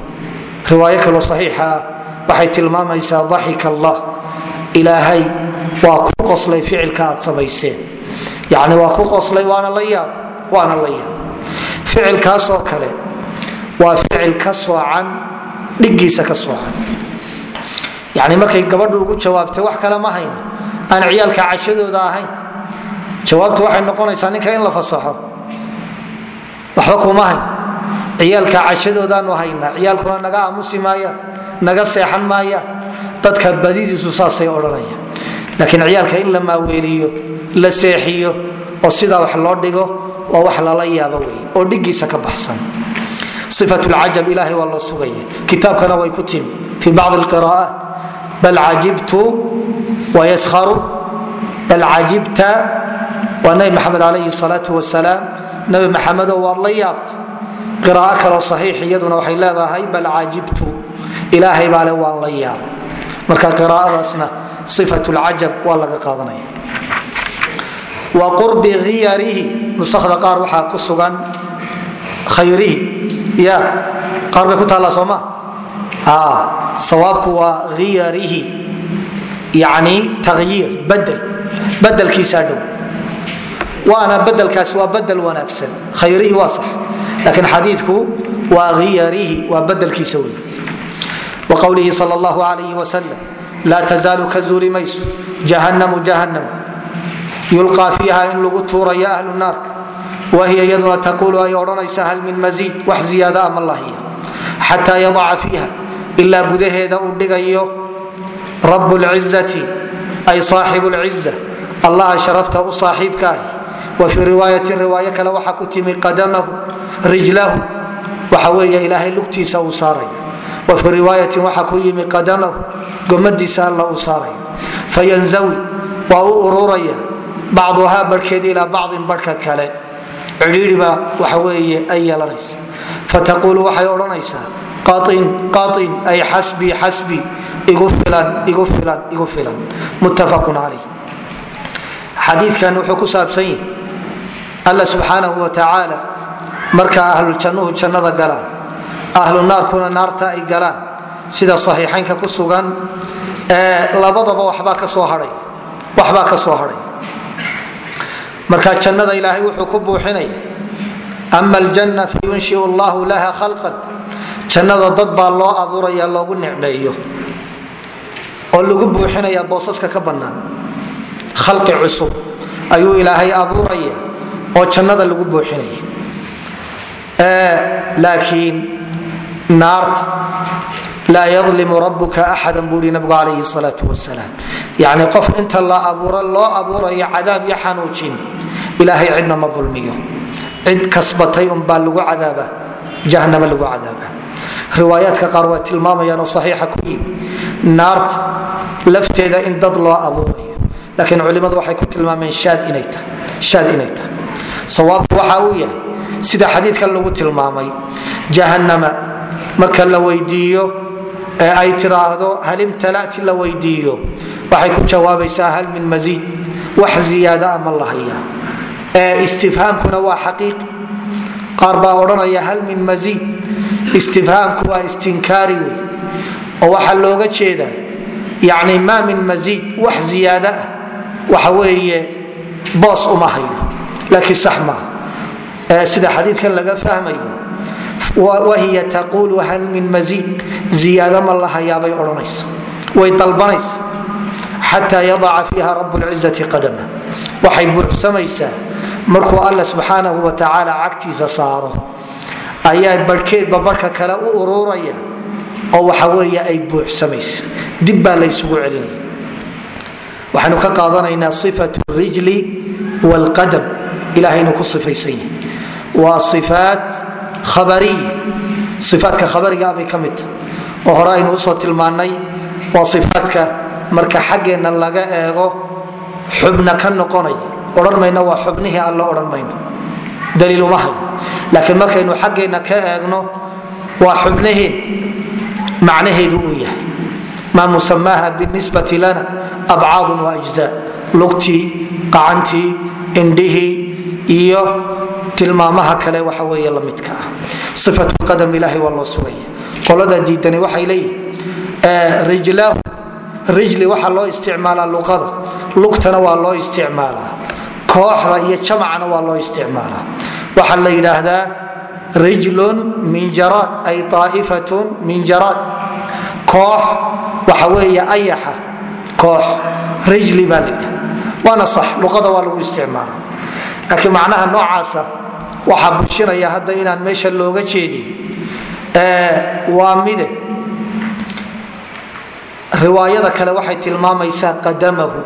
Riwaayo kaloo saxiixa ah. Waxay tilmaamaysaa daxika allah. Ilaahay waa ku qoslay ficilka aad samayseen yani waa ku qoslay waana la yaab waana la yaab. Ficilkaasoo kale waa ficil ka soocan dhigiisa ka soocan. Yani markay gabadhu ugu jawaabtay wax kale ma hayno aan ciyaalka cashadooda ahayn. Jawaabtu waxay noqonaysaa ninka in la fasaxo. Waxba kuma hayn. Ciyaalka cashadoodaanu haynaa ciyaalkuna naga aamusi maayaan naga seexan maayaan dadka badidiisu saasay odhanayaan. Laakiin ciyaalka in la maaweeliyo la seexiyo oo sidaa wax loo dhigo waa wax lala yaabo wey oo dhigiisa ka baxsan. Ifatulcajab ilahay waa loo sugaya. Kitaabkana way ku timi fii bacdi qira'aat bal cajibtu wayaskharu bal cajibta waa nabi maxamed calayhi salaau wasalaam nabi maxamedow waad la yaabta qiraa'o kaloo saxiix iyaduna waxay leedahay bal cajibtu ilaahay baa le waan la yaaba marka qiraa'adaasna ifat lcajab waa laga qaadanaya wa qurbi khiyarihi nusakda qaar waxaa ku sugan khayrihi. Ya qaar bay ku taallaa sooma? Sawaabku waa khiyarihi yani tayiir badel badelkiisaa dhow. Waana badelkaas waa badel wanaagsan. Khayrihi waa sax. Laakiin xadiidku waa khiyarihi waa badelkiisa wey wa qowlihi sal allahu alayh wasalam laa tazaalu ka mayso jahannamu jahannam yulqaa fiiha in lagu tuurayo ahlu naarka. Wahiya iyaduna taquulu ay odhanaysa hal min masiid wax ziyaada ama lahiya xataa yadaca fiiha ilaa gudaheeda uu dhigayo rab lcizati ay saaxibu lciza allaha sharafta u saaxiibka ah wa fii riwaayatin riwaayo kale waxaa ku timi qadamahu rijlahu. Waxa weeye ilaahay lugtiisa uu saaray. Wa fii riwaayatin waxaa ku yimi qadamahu gomadiisa alla uu saaray. Fayanzawi waa u ururaya bacduhaa barhkeed ilaa bacdin barhka kale. Cidhiidhiba waxa weeye ay yeelanaysa fataquulu waxay odhanaysaa qain qain ay xasbii xasbii igu filan igu filan igu filan. Muttafaqun calayh xadiidkan wuxuu ku saabsan yahi alla subxaanahu wa marka ahlujannuhu jannada galaan ahlu naarta ay galaan sida saxiixaynka ku sugan labadaba waxbaa ka soo haay waxbaa ka soo hadhay marka jannada ilaahay wuxuu ku buuxinaya ama aljanna fayunshiu allahu laha khalqan. Jannada dad baa loo abuuraya loogu nicmeeyo oo lagu buuxinaya boosaska ka bannaan. Khalqi cusub ayuu ilaahay abuuraya oo jannada lagu buuxinaya laakiin naarta laa yadlimu rabuka axada buui nabigu calayhi salaau wasalaam. Yani qof inta la abuuro loo abuurayo cadaab iyo xanuujin ilaahay cidna ma ulmiyo cid kasbatay unbaa lagu cadaaba jahanama lagu cadaaba. Riwaayaadka qaar waa tilmaamayaan oo saxiixa ku yimi naarta lafteeda in dad loo abuurayo. Laakiin culimmadu waxay ku tilmaameen shaad inay tahay sawaabku waxa uu yahay sida xadiidkan lagu tilmaamay jahannama marka la weydiiyo ee ay tiraahdo hal imtala'ti la weydiiyo? Waxay ku jawaabaysaa hal min masiid wax ziyaada ama la hayaa. ee istifhaamkuna waa xaqiiqi qaar baa odhanaya hal min masiid istifhaamku waa istinkaari wey oo waxaa looga jeedaa yani maa min masiid wax ziyaada ah. Waxa weeye boos uma hayo. Laakiin sax maaha sida xadiidkan laga fahmayo wahiya taquulu hal min masiid ziyaado ma la hayaabay odhanaysa. Way dalbanaysa. Xataa yadaca fiiha rab lcizati qadama. Waxay buuxsamaysaa markuu alla subxaanahu wa tacaala cagtiisa saaro ayaa barhkeedba barhka kale u ururaya oo waxa weeye ay buuxsamaysa. Dib baa laysugu celinaya. Waxaynu ka qaadanaynaa sifatu rijli wlqadam ilahay inuu ku sifaysan yahay. Waa ifaat khabariya ifaatka khabarigaa bay ka mid tahay. Oo hore aynu u soo tilmaannay waa ifaatka marka xaggeenna laga eego xubna ka noqonaya odhan mayno waa xubnihii alla odhan mayno daliil uma hayo laakiin markaynu xaggeenna ka eegno waa xubnihii macnaheedu uu yahay. Maa musamaaha binisbati lana abcaadun wa ajza. Lugtii qacantii indhihii iyo tilmaamaha kale waxa wey lamidka ah. Ifatqadam ilahay waa loo sugaya. Qolada diidani waxay leeyihiin rijlahu rijli waxaa loo isticmaalaa luqada. Lugtana waa loo isticmaalaa kooxda iyo jamacna waa loo isticmaalaa. Waxaa la yidhaahdaa rijlun min jaraad ay aa'ifatun min jaraad koox waxa weeye ayaxa. Koox rijli baa la yidhahda waana sax luqada waa lagu isticmaala laakiin macnaha noocaasa waxaa bushinaya hadda inaan meesha looga jeedin waa mide. Riwaayada kale waxay tilmaamaysaa qadamahu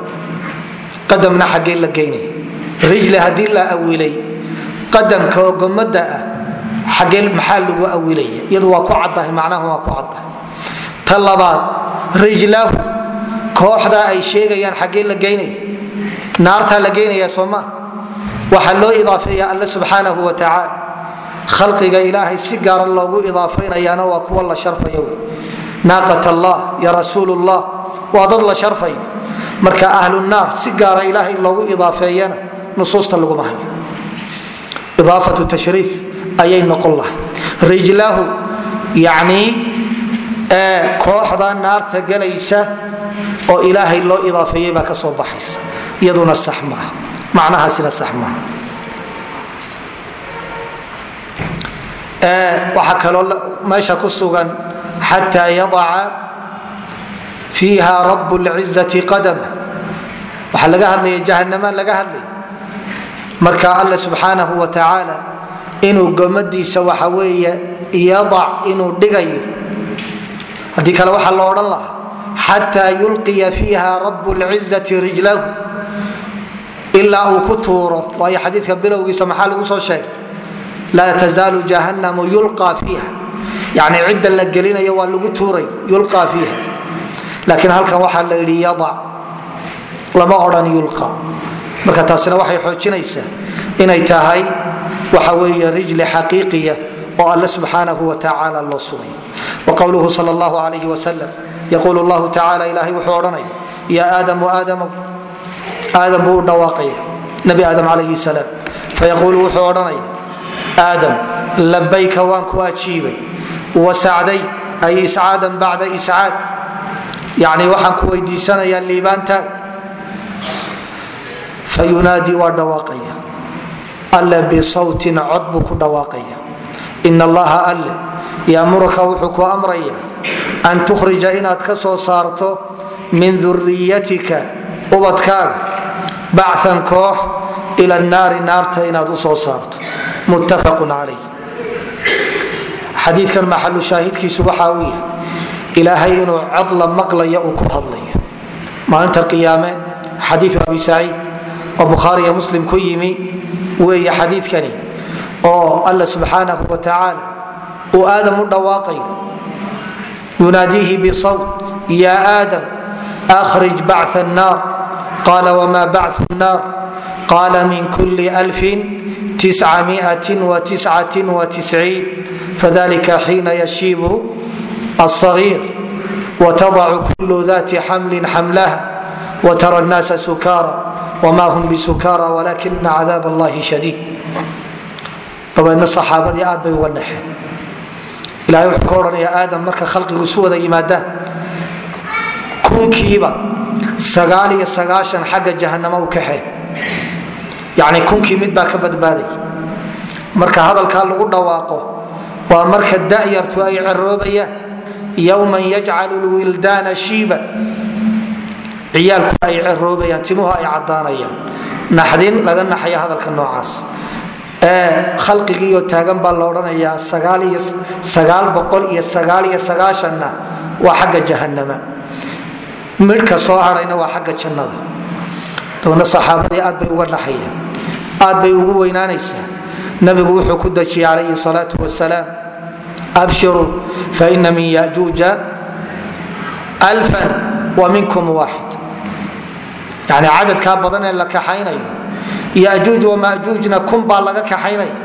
qadamna xaggee la geynaya rijli haddii la awilay qadamka oo gomada ah xaggee maxaa lagu awilaya iyadu waa ku caddahay macnaha waa ku caddahay. Ta labaad rijlahu kooxdaa ay sheegayaan xaggee la geynaya naartaa la geynaya sooma waxaa loo idaafeeya alle subxaanahu wa tacaala khalqiga ilaahay si gaara loogu idaafaynayaana waa kuwa la sharfaya wey. Naaqat allah ya rasuul waa dad la sharfayo. Marka ahlu si gaara ilaahay loogu idaafeeyana nusuusta laguma hayo idaafatu tashriif ayay noqon lahay. Rijlahu yacnii kooxda naarta gelaysa oo ilaahay loo idaafeeyey baa ka soo baxaysa. Iyaduna sax maaha macnahaasina sax maaha waxaa kaloo meesha ku sugan xataa yadaca fiiha rab lcizati qadama. Waxaa laga hadlaya jahanama laga hadlaya marka alla subxaanahu wa tacaala inuu gomadiisa waxa weeye yadac inuu dhigayo. Haddii kale waxaa lo odhan lahaa xataa yulqiya fiiha rab lcizati rijlahu. Ilaa uu ku tuuro waayo xadiidka bilowgiisa maxaa lagu soo sheegay? Laa tazaalu jahannamu yulqaa fiiha. Yani cidda la gelinayo waa lagu tuuray yulqaa fiiha. Laakiin halkan waxaa la yidhi yadac lama odhan yulqa marka taasina waxay xoojinaysaa inay tahay waxa weeye rijli xaqiiqiya oo alle subxaanahu wa tacaala loo sugay wa qowluhu sal allahu alayh wasalam yaquulu llahu tacala ilaahay wuxuu odhanaya ya aadamu aadamow aadam buu u dhawaaqaya nabi aadam calayhi salaam. Fayaquulu wuxuu odhanaya aadam labayka waan ku ajiibay wasacdayk ay iscaadan bacda iscaad. Yani waxaan ku weydiisanayaa liibaantaada fayunaadii waa dhawaaqaya alle bisawtin cod buu ku dhawaaqaya in allaha alle yaamuruka wuxuu ku amraya an tukhrija inaad ka soo saarto min duriyatika ubadkaaga bacan koox ila naari naarta inaad u soo saarto muttafaqun calayh xadiikan maxalu shaahidkiisu waxa uu yahay ilaahay inuu cod la maqlaya uu ku hadlayo maalinta qiyaame xadiiu abi saciid oo bukhaariyo muslim ku yimi weeye xadiidkani oo alla subxaanahu wa tacaala uu aadam u dhawaaqayo yunaadiihi bisawt ya aadam akhrij bacth annaar. Qaala wma bacth nnaar qaala min kuli alfin fadalika xiina yashiibu asagiir watadacu kulu dati xamlin xamlaha watara nnaasa sukaara wmaa hum bisukara walaakina cadaab allahi shadiid daweedna saxaabadii aad bay uga dhexeen ilahay wuxuu ka odhanayaa aadam marka khalqigu su wada yimaadaan kunkiiba sagaal iyo sagaashan xagga jahanamo u kaxee yacni kunkii mid baa ka badbaaday marka hadalkaa lagu dhawaaqo waa marka da'yartu ay ceroobayaan yowman yajcalu lwildaana shiiba ciyaalku ay ceroobayaan timuhu ay caddaanayaan. Naxdin laga naxaya hadalka noocaas. Khalqigiioo taagan baa la odhanayaa sagaashanna waa xagga jahanama midhka soo hadhayna waa xagga jannada. Dabna saxaabadii aad bay uga naxayeen. Aad bay ugu weynaanaysaa. Nabigu wuxuu ku dejiyey calayhi salaau wasalaam abshiruu faina min yajuuja alfan wa minkum waaxid yani cadadkaa badan ee la kaxaynayo yajuuj wamajuujna kun baa laga kaxaynaya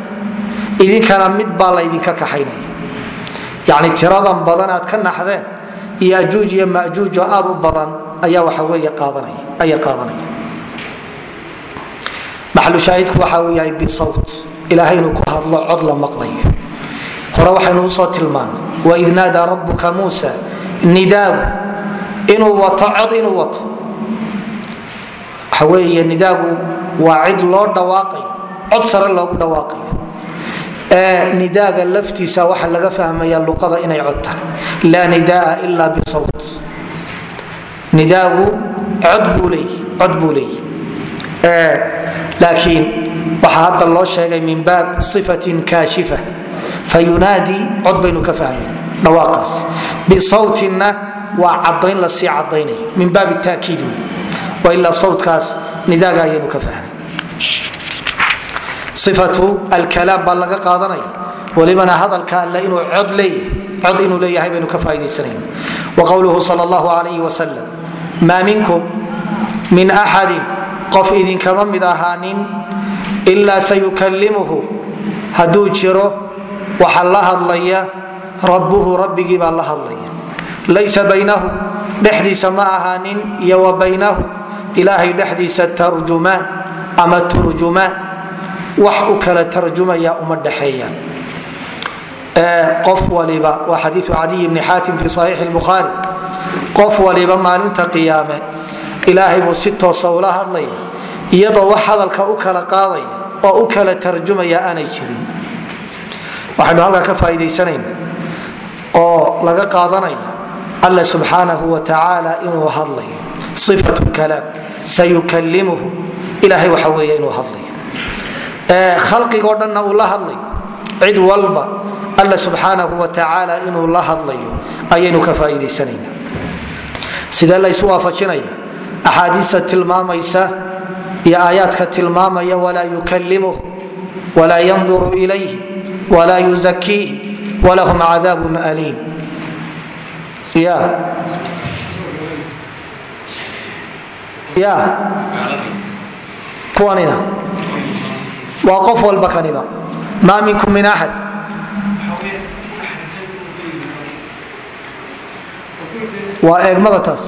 idinkana mid baa laydinka kaxaynaya yani tiradan badan aad ka naxdeen yajuuj iyo majuuj oo aad u badan ayaa waxa wey aya qaadanaya maxalushaahidku waxa uu yahay bisawt ilaahay inuu ku hadlo cod la maqlayo hore waxaynu u soo tilmaanay waid naadaa rabuka muusa nidaagu inuu wato cod inuu wato waxa weeye nidaagu waa cid loo dhawaaqayo cod sare loogu dhawaaqayo ee nidaaga laftiisa waxa laga fahmaya luqada inay cod laa nidaaa ila bisawt. Nidaagu cod buu leeyahy laakiin waxaa hadda loo sheegay min baab ifatin kaashifa fayunaadii cod baynu ka fahmayn dhawaaqaas. Bisawtinna waa cadayn la sii cadaynayo min baab takiid wey wailaa sawtkaas nidaaga ayaynu ka fahmay. Ifatu alkalaam baa laga qaadanaya walibana hadalka alle inuu cod leeyahay cod inuu leeyahay baynu ka faaidaysanayn. Waqowluhu sal allahu alayh wasalam maa minkum min axadin qof idinkama mid ahaanin ilaa sayukalimuhu hadduu jiro waxa la hadlaya rabbuhu rabbigii baa la hadlaya. Laysa baynahu dhexdiisa ma ahaanin iyo wa baynahu ilaahay dhexdiisa tarjumaan ama turjumaan wax u kala tarjumaya uma dhexeeyaan qof waliba waa xadiiu cadiy bni xaatim fi saxiixi lbukhaari qof waliba maalinta qiyaame ilaahay buu si toosa ula hadlaya iyadoo wax hadalka u kala qaadaya oo u kala tarjumaya aanay jirin. Waxaynu halkaa ka faaiidaysanayna oo laga qaadanaya alla subxaanahu wa tacaala inuu hadlayo khalqigoo dhanna uu la hadlayo cid walba alla subxaanahu wa tacaala inuu la hadlayo ayaynu ka faaiidaysanayna sidee laysu waafajinaya axaadiista tilmaamaysa iyo aayaadka tilmaamaya walaa yukalimuh walaa yanduru ilayh walaa yuzakiih walahum cadaabun aliim ya. Kuwanina. Waa qof walba kanina. Maa minkum min axad waa eegmada taas.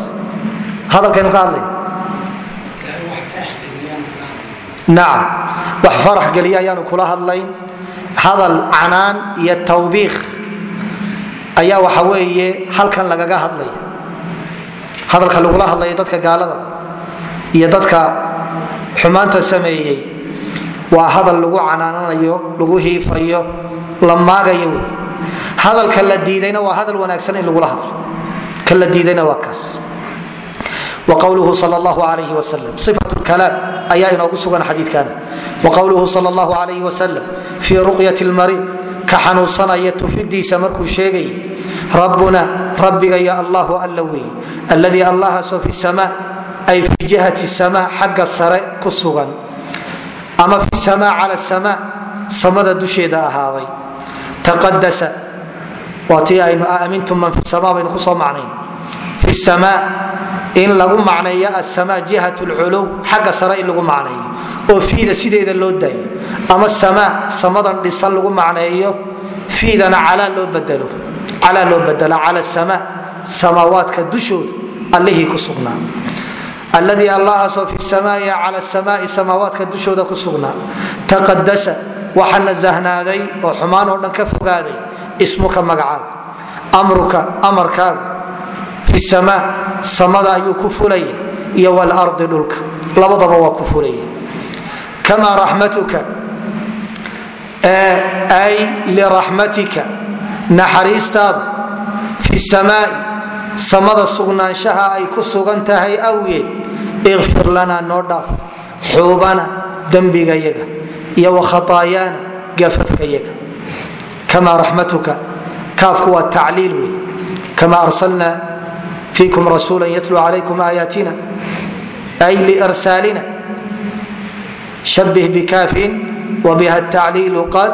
Hadalkaynu ka hadlay. Nacam wax farax geliya ayaanu kula hadlayn. Hadal canaan iyo tawbiikh ayaa waxa weeye halkan lagaga hadlaya hadalka lagula hadlaya dadka gaalada iyo dadka xumaanta sameeyey. Waa hadal lagu canaananayo lagu hiifayo la maagayo wey. Hadalka la diidayna waa hadal wanaagsan in lagula hadlo. Ka la diidayna waa kaas. Wqwluhu sal llahu alayh wasalam ifat kalaam ayaa inoogu sugan xadiikana waqowluhu sal llahu alayh wasalam fii ruqyat lmariid ka xanuunsanaya tufidiisa markuu sheegayay rabbuna rabbigaya allahu alla weeye alladii allahaasoo fi sama ay fi jihati sama xagga sare ku sugan ama fi sama cala sama samada dusheeda ahaaday. Taqadasa waa tii aynu amintum man fi sama baynu ku soo macnayn. Fi samaa in lagu macneeyo asama jihat lculuw xagga sare in lagu macneeyo. Oo fiida sideeda loo daayo. Ama samaa samadan dhisan lagu macneeyo fiidana calaa loo badelo calaa loo bedelo cala samaa samaawaadka dushooda allihii ku sugnaa alladii allahaasoo fi samaai cala samaai samaawaadka dushooda ku sugnaa taqadasa waxa nasahnaaday oo xumaan oo dhan ka fogaaday ismuka magacaaga amruka amarkaaga fi samaa samada ayuu ku fulaya iyo wlardi dhulka labadaba waa ku fulaya kama raxmatuka ay liraxmatika naxariistaadu fi samaai samada sugnaanshaha ay ku sugan tahay awgeed ikfir lanaa noo dhaaf xuubana dembigayaga iyo wakhataayaana gafafkayaga kama raxmatuka kaafku waa tacliil wey kama arsalna fiikum rasuula yatlu calaykum aayaatina ay lirsaalina shabih bikaafin wabiha tacliilu qad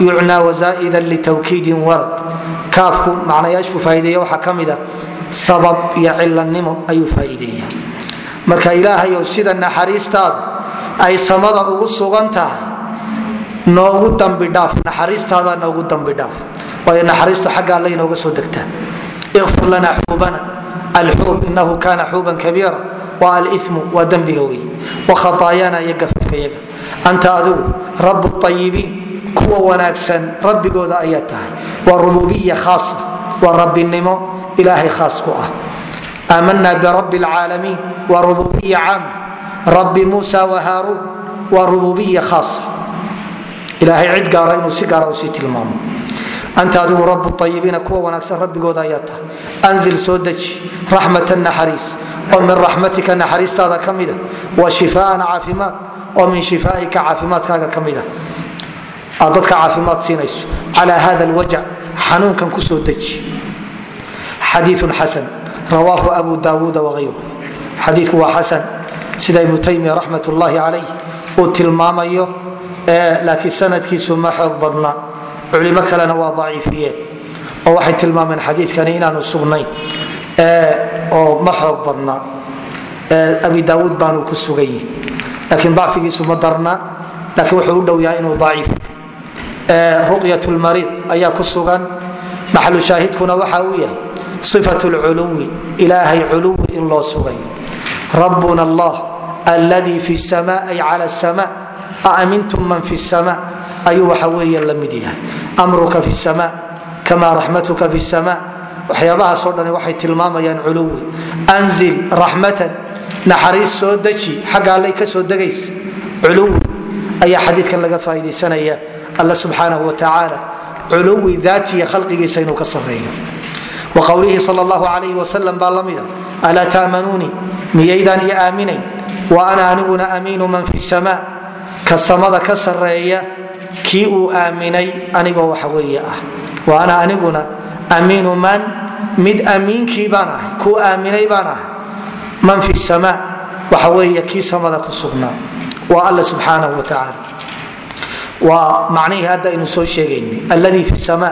yucnaa wazaa'ida litawkiidin warad. Kaafku macnayaashu faaideeya waxaa ka mida sabab iyo cilanimo ayuu faaiideeya marka ilaahayow sida naxariistaadu ay samada ugu sugan tahay noogu dambidhaaf naxariistaada noogu dambidhaaf waayo naxariistu xagga alla inooga soo degtaa. Ikfir lana xuubana. Alxuub inahu kana xuuban kabiira. Waa alimu waa dembiga wey wakhataayaana iyo gafafkayaga anta adigu rabu ayibiin kuwa wanaagsan rabbigooda ayaa tahay. Waa rububiya khaasa waa rabbinimo ilaahay khaas ku ah. Aamanaa birabbi lcaalamiin waa rububiya caam. Rabbi muusa wahaaruun waa rububiya khaasa ilaahay cid gaara inuu si gaara u sii tilmaamo. Anta adigu rabu ayibiina kuwa wanaagsan rabbigooda ayaa tahay. Anzil soo deji. Raxmatan naxariis. Oo min raxmatika naxariistaada ka mida. Wa shifaaan caafimaad. Oo min shifaaika caafimaadkaaga ka mida. Aad dadka caafimaad siinayso. Cala hada lwajac xanuunkan ku soo deji. Xadiiun xasan rawaahu abu daawuuda waayru xadiiku waa xasan. Sida ibnu taymiya raxmat ullaahi calayh uu tilmaamayo laakiin sanadkiisu ma xoog badna culimo kalena waa daciifiyeen oo waxay tilmaameen xadiikani inaanu sugnayn oo ma xoog badna abi daawuud baanu ku sugan laakiin dacfigiisu ma darna laakiin wuxuu u dhow yahay inuu daciif ruqyat lmariid ayaa ku sugan. Shaahidkuna waxa uu yahay sifat lculuwi ilaahay culuwi in loo sugayo. Rabbuna allah alladii fi sama ay cala sama aamintum man fi sama ayuu waxa weeye la yahay. Amruka fi sama kama raxmatuka fi sama waxyaabahaasoo dhani waxay tilmaamayaan culuwi. Anzil raxmatan naxariis soo deji xagga ka soo degaysa. Culuwi ayaa xadiidkan laga faa'idaysanaya alla subxaanahu wa tacaala culuwi daatiya khalqigiisa inuu ka sarreeyo. Wa qowlihi sal allahu calayhi wasalam baa la mida alaa taamanuunii miyaydaan iyo aaminayn? Wa ana aniguna amiinu man fi sama ka samada ka sarreeya kii uu aaminay anigoo waxa weeye ah. Wa ana aniguna amiinu man mid amiinkii baan ahay kuu aaminay baan ahay man fi sama waxa weeye kii samada ku sugnaa. Waa alla subxaanahu wa tacaala waa macnihii hadda aynu soo sheegaynay. Alladii fi sama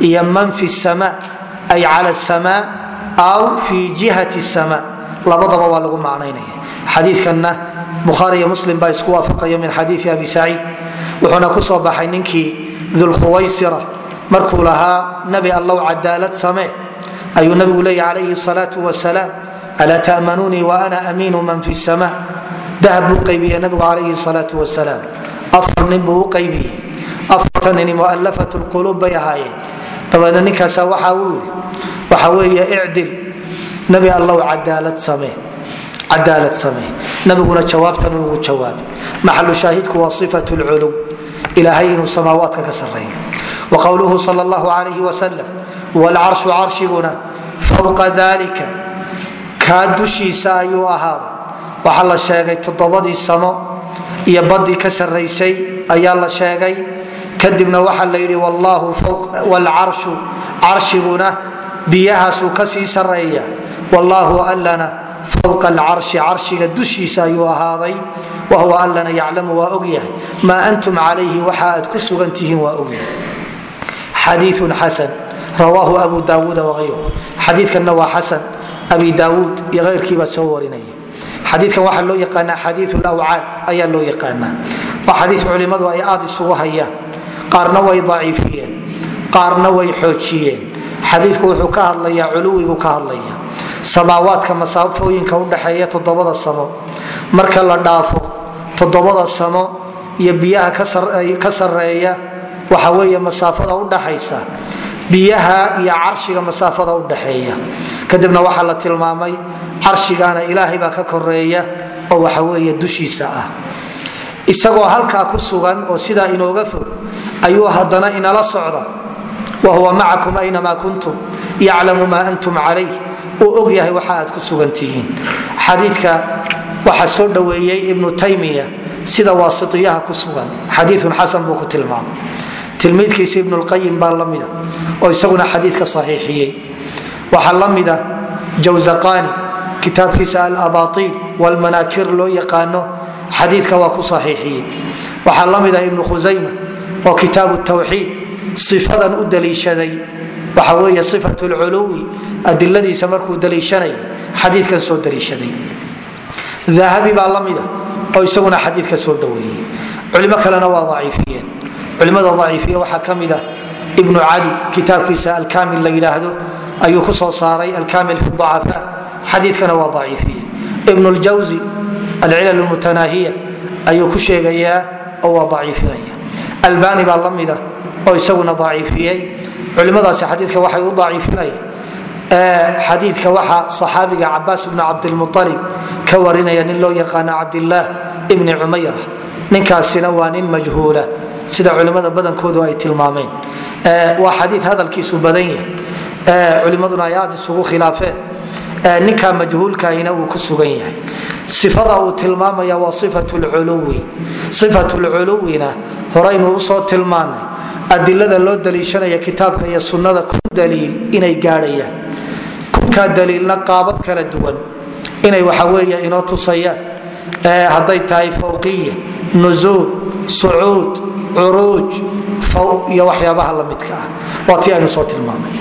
iyo man fi sama ay cala sama aw fi jihati sama. Labadaba waa lagu macnaynaya xadiikanna bukhaari iyo muslim baa isku waafaqaya min xadiii abi saciid. Wuxuuna ku soo baxay ninkii dulkhuwaysira markuu lahaa nabi allow cadaalad samee ayuu nabigu leeya calayhi salaau wasalaam alaa ta'manuunii wa ana amiinu man fi sama? Dahab buu qaybiye nabigu calayhi salaau wasalaam afar nin buu u qaybiyey afarta nini mu'allafat lquluub bay ahaayeen. Dabeedna ninkaasa waxa uu yii waxa weeye icdil. Nabi allow cadaalad samee cadaalad samee. Nabiguna jawaabtan ugu jawaabay. Maxalu shaahidku waa sifat lculuw ilaahay inuu samaawaadka ka sarreeyo. Wa qowluhu sal allahu alayh wasalam wlcarshu carshiguna fowqa dalika kaa dushiisa ayuu ahaaday waxaa la sheegay toddobadii samo iyo badii ka sarraysay ayaa la sheegay. Kadibna waxaa la yidhi wlcarshu carshiguna biyahaasuu ka sii sarreeya. Wallaahu allana fowqa alcarshi carshiga dushiisa ayuu ahaaday. Wahuwa allana yaclamu waa ogyahay maa antum calayhi waxa aad ku sugan tihiin waa ogyahay xadiiun xasan rawaahu abu daawuuda waayru xadiikanna waa xasan abi daawuud iyo keyrkiibaa soo warinaya xadiikan waxaa loo yaqaanaa xadiiu lawcaad ayaa loo yaqaanaa. Waa xadii culimmadu ay aad isugu hayaan. Qaarna way daciifiyeen qaarna way xoojiyeen. Xadiiku wuxuu ka hadlayaa culuwigu ka hadlaya samaawaadka masaafooyinka udhaxeeya toddobada samo. Marka la dhaafo toddobada samo iyo biyaha ka sareeya waxa weeye masaafada udhaxaysa biyaha iyo carshiga masaafada udhaxeeya kadibna waxaa la tilmaamay carshigaana ilaahay baa ka koreeya oo waxa weeye dushiisa ah. Isagoo halkaa ku sugan oo sidaa inooga fog ayuu haddana inala socda. Wahuwa macakum aynamaa kuntum yaclamu maa antum calayh. Uu og yahay waxa aad ku sugantihiin xadiika waxaa soo dhoweeyey ibnu taymiya sida waasitiyaha ku sugan. Xadiiun xasan buu ku tilmaamay tilmiidkiisa ibnulqayim baa la mida oo isaguna xadiidka saxiixiyey. Waxaa la mida jawzaqani kitaabkiisa alabaaiil walmanaakir loo yaqaano xadiidka waa ku saxiixiyey. Waxaa la mida ibnu khusayma oo kitaabu tawxiid sifadan u daliishaday. Waxa weeye ifat lculuwi adiladiisa markuu daliishanayay xadiikan soo daliishaday. Dahabi baa la mida oo isaguna xadiika soo dhoweeyey. Culimo kalena waa aciifiyeen culimada aciifiye waxaa ka mida ibnu cadi kitaabkiisa alkamil la yidhaahdo ayuu ku soo saaray alkamil fi acafa xadiikana waa aciifiye ibn ljawzi alcilal mutanaahiya ayuu ku sheegayaa oo waa aciifinaya albani baa la mida oo isaguna aciifiyey culimadaasi xadiika waxay u aciifinayaan xadiika waxa صaxaabiga cabaas bn cabdilmualib ka warinaya nin loo yaqaano cabdilaah bni cumayra. Ninkaasina waa nin majhuula sida culimada badankoodu ay tilmaameen. Waa xadii hadalkiisu badan yahay. Culimaduna ay aad isugu khilaafeen. Ninkaa majhuulkahina uu ku sugan yahay. Ifada uu tilmaamaya waa ifat lculuwi ifat lculuwina horaynu u soo tilmaanay adilada loo daliishanaya kitaabka iyo sunnada kun daliil inay gaadhayaan. Kunkaa daliilna qaabab kala duwan. Inay waxaweeye inoo tusayaan. Hadday tahay fawqiya nusuul sucuud curuuj iyo waxyaabaha la midka ah. Waa tii aynu soo tilmaamay.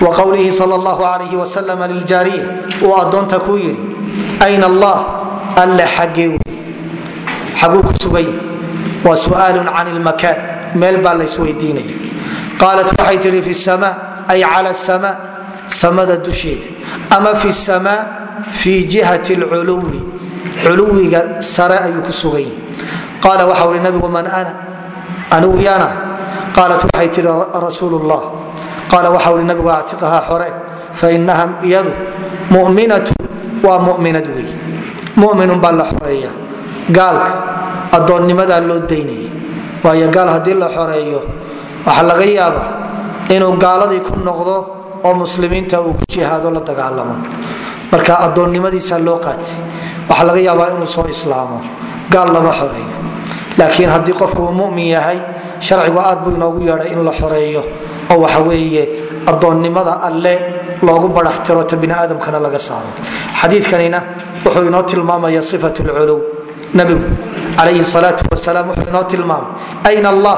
Wa qowlihi sal llahu alayh wasalam liljaariya uu addoonta ku yidhi ayna allah alle xaggee wey. Xaguu ku sugay. Waa su'aalun can ilmakaan meel baa laysweydiinaya qaalat waxay tihi fi sama ay cala sama samada dusheeda ama fi sama fi jihati lculuwi. Culuwiga sare ayuu ku sugan yahi qaala waxa ui nabigu man ana anugu yana qaalat waxay tihi rasuul llah qaala waxa ui nabigu actiqahaa xore fainaha iyadu muminatu waa muminad wey muminun baa la xoreeya gaalka loo daynaya waayo gaal haddii la xoreeyo waxaa laga yaabaa inuu gaaladii ku noqdo oo muslimiinta uu ku jihaado la dagaalamo marka addoonnimadiisa loo qaati waxaa laga yaabaa inuu soo islaamo gaal lama xoreeyo. Laakiin haddii qofku uu mumin yahay sharcigu aad buu inoogu yeedhay in la xoreeyo. Oo waxa weeye addoonnimada alle loogu badaxtiro ta biniaadamkana laga saaro. Xadiikanina wuxuu inoo tilmaamaya ifat lculuw nabigu calayhi salaau wasalaam wuxuu inoo tilmaamay ayna allah?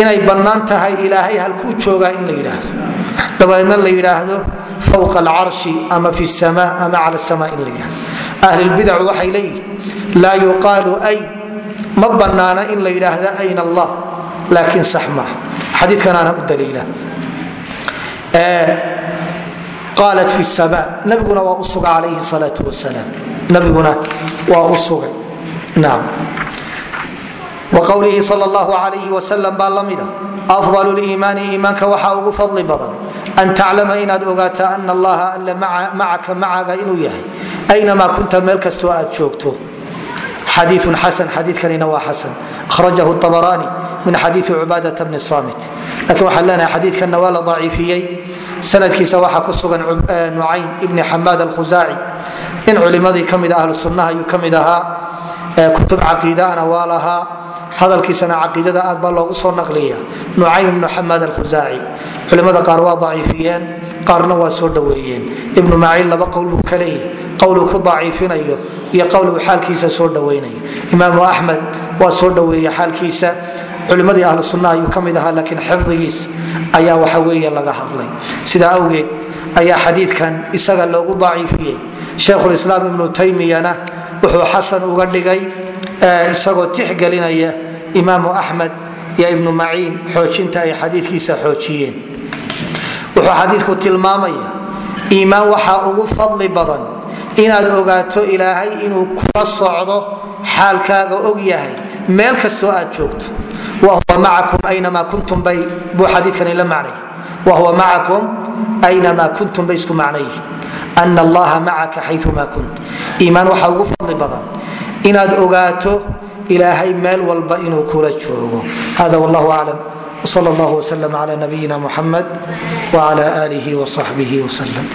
Inay bannaan tahay ilaahay halkuu joogaa in la yidhaahdo. Dabeedna la yidhaahdo fowqa alcarshi ama fi sama ama cala sama in la yidhahdo ahlulbidacu waxay leeyihiin laa yuqaalu ay ma bannaana in la yidhaahda ayna allah laakiin sax maaha xadiikanaana u daliila qaalat fi sama nabiguna waa u suga calayhi salaau wasalaam nabiguna waa u sugay naam wqwlihi sal llahu alayh wasalam baa la mida afdal liimaani iimaanka waxaa ugu fadli badan an taclama inaad ogaato ana allaha alle macaka macaga inuu yahay aynamaa kunta meel kastoo xadiiun xasan xadiikanina waa xasan ahrajahu abaraani min xadiii cubaadata bni samit lakiin waxaan leenahay xadiikanna waa la daciifiyey sanadkiisa waxaa ku sugan nucaym ibni xamaad alkhusaaci in culimadii ka mid ahlu sunnaha ayuu ka mid ahaa kutub caqiidaana waa lahaa hadalkiisana caqiidada aad baa loogu soo naqliya nucaym ibnu xamaad alkhusaaci culimmada qaar waa daciifiyeen qaarna waa soo dhoweeyeen ibnu maciin laba qowl buu ka leeyahy qowluu ku daciifinayo iyo qowl uu xaalkiisa soo dhoweynayo imaamu axmed waa soo dhoweeye xaalkiisa. Culimmadii ahlu sunna ayuu ka mid ahaa laakiin xifdigiis ayaa waxa weeye laga hadlay. Sidaa awgeed ayaa xadiidkan isaga loogu daciifiyey. Sheikhulislaam ibnu taymiyana wuxuu xasan uga dhigay isagoo tixgelinaya imaamu axmed iyo ibnu maciin xoojinta ay xadiidkiisa xoojiyeen. Wuxuu xadiidku tilmaamaya iimaan waxaa ugu fadli badan inaad ogaato ilaahay inuu kula socdo xaalkaaga og yahay meel kastoo aad joogto. Wahuwa macakum aynamaa kuntum bay buu xadiidkani la macnay. Wahuwa macakum aynamaa kuntum bay isku macnayihi ana allaha macaka xayumaa kunt. Iimaan waxaa ugu fadli badan inaad ogaato ilaahay meel walba inuu kula joogo. Hada wallahu aclam. Wsal allah wslm cla nabiyina muxamed wcla alihi wصaxbih wslm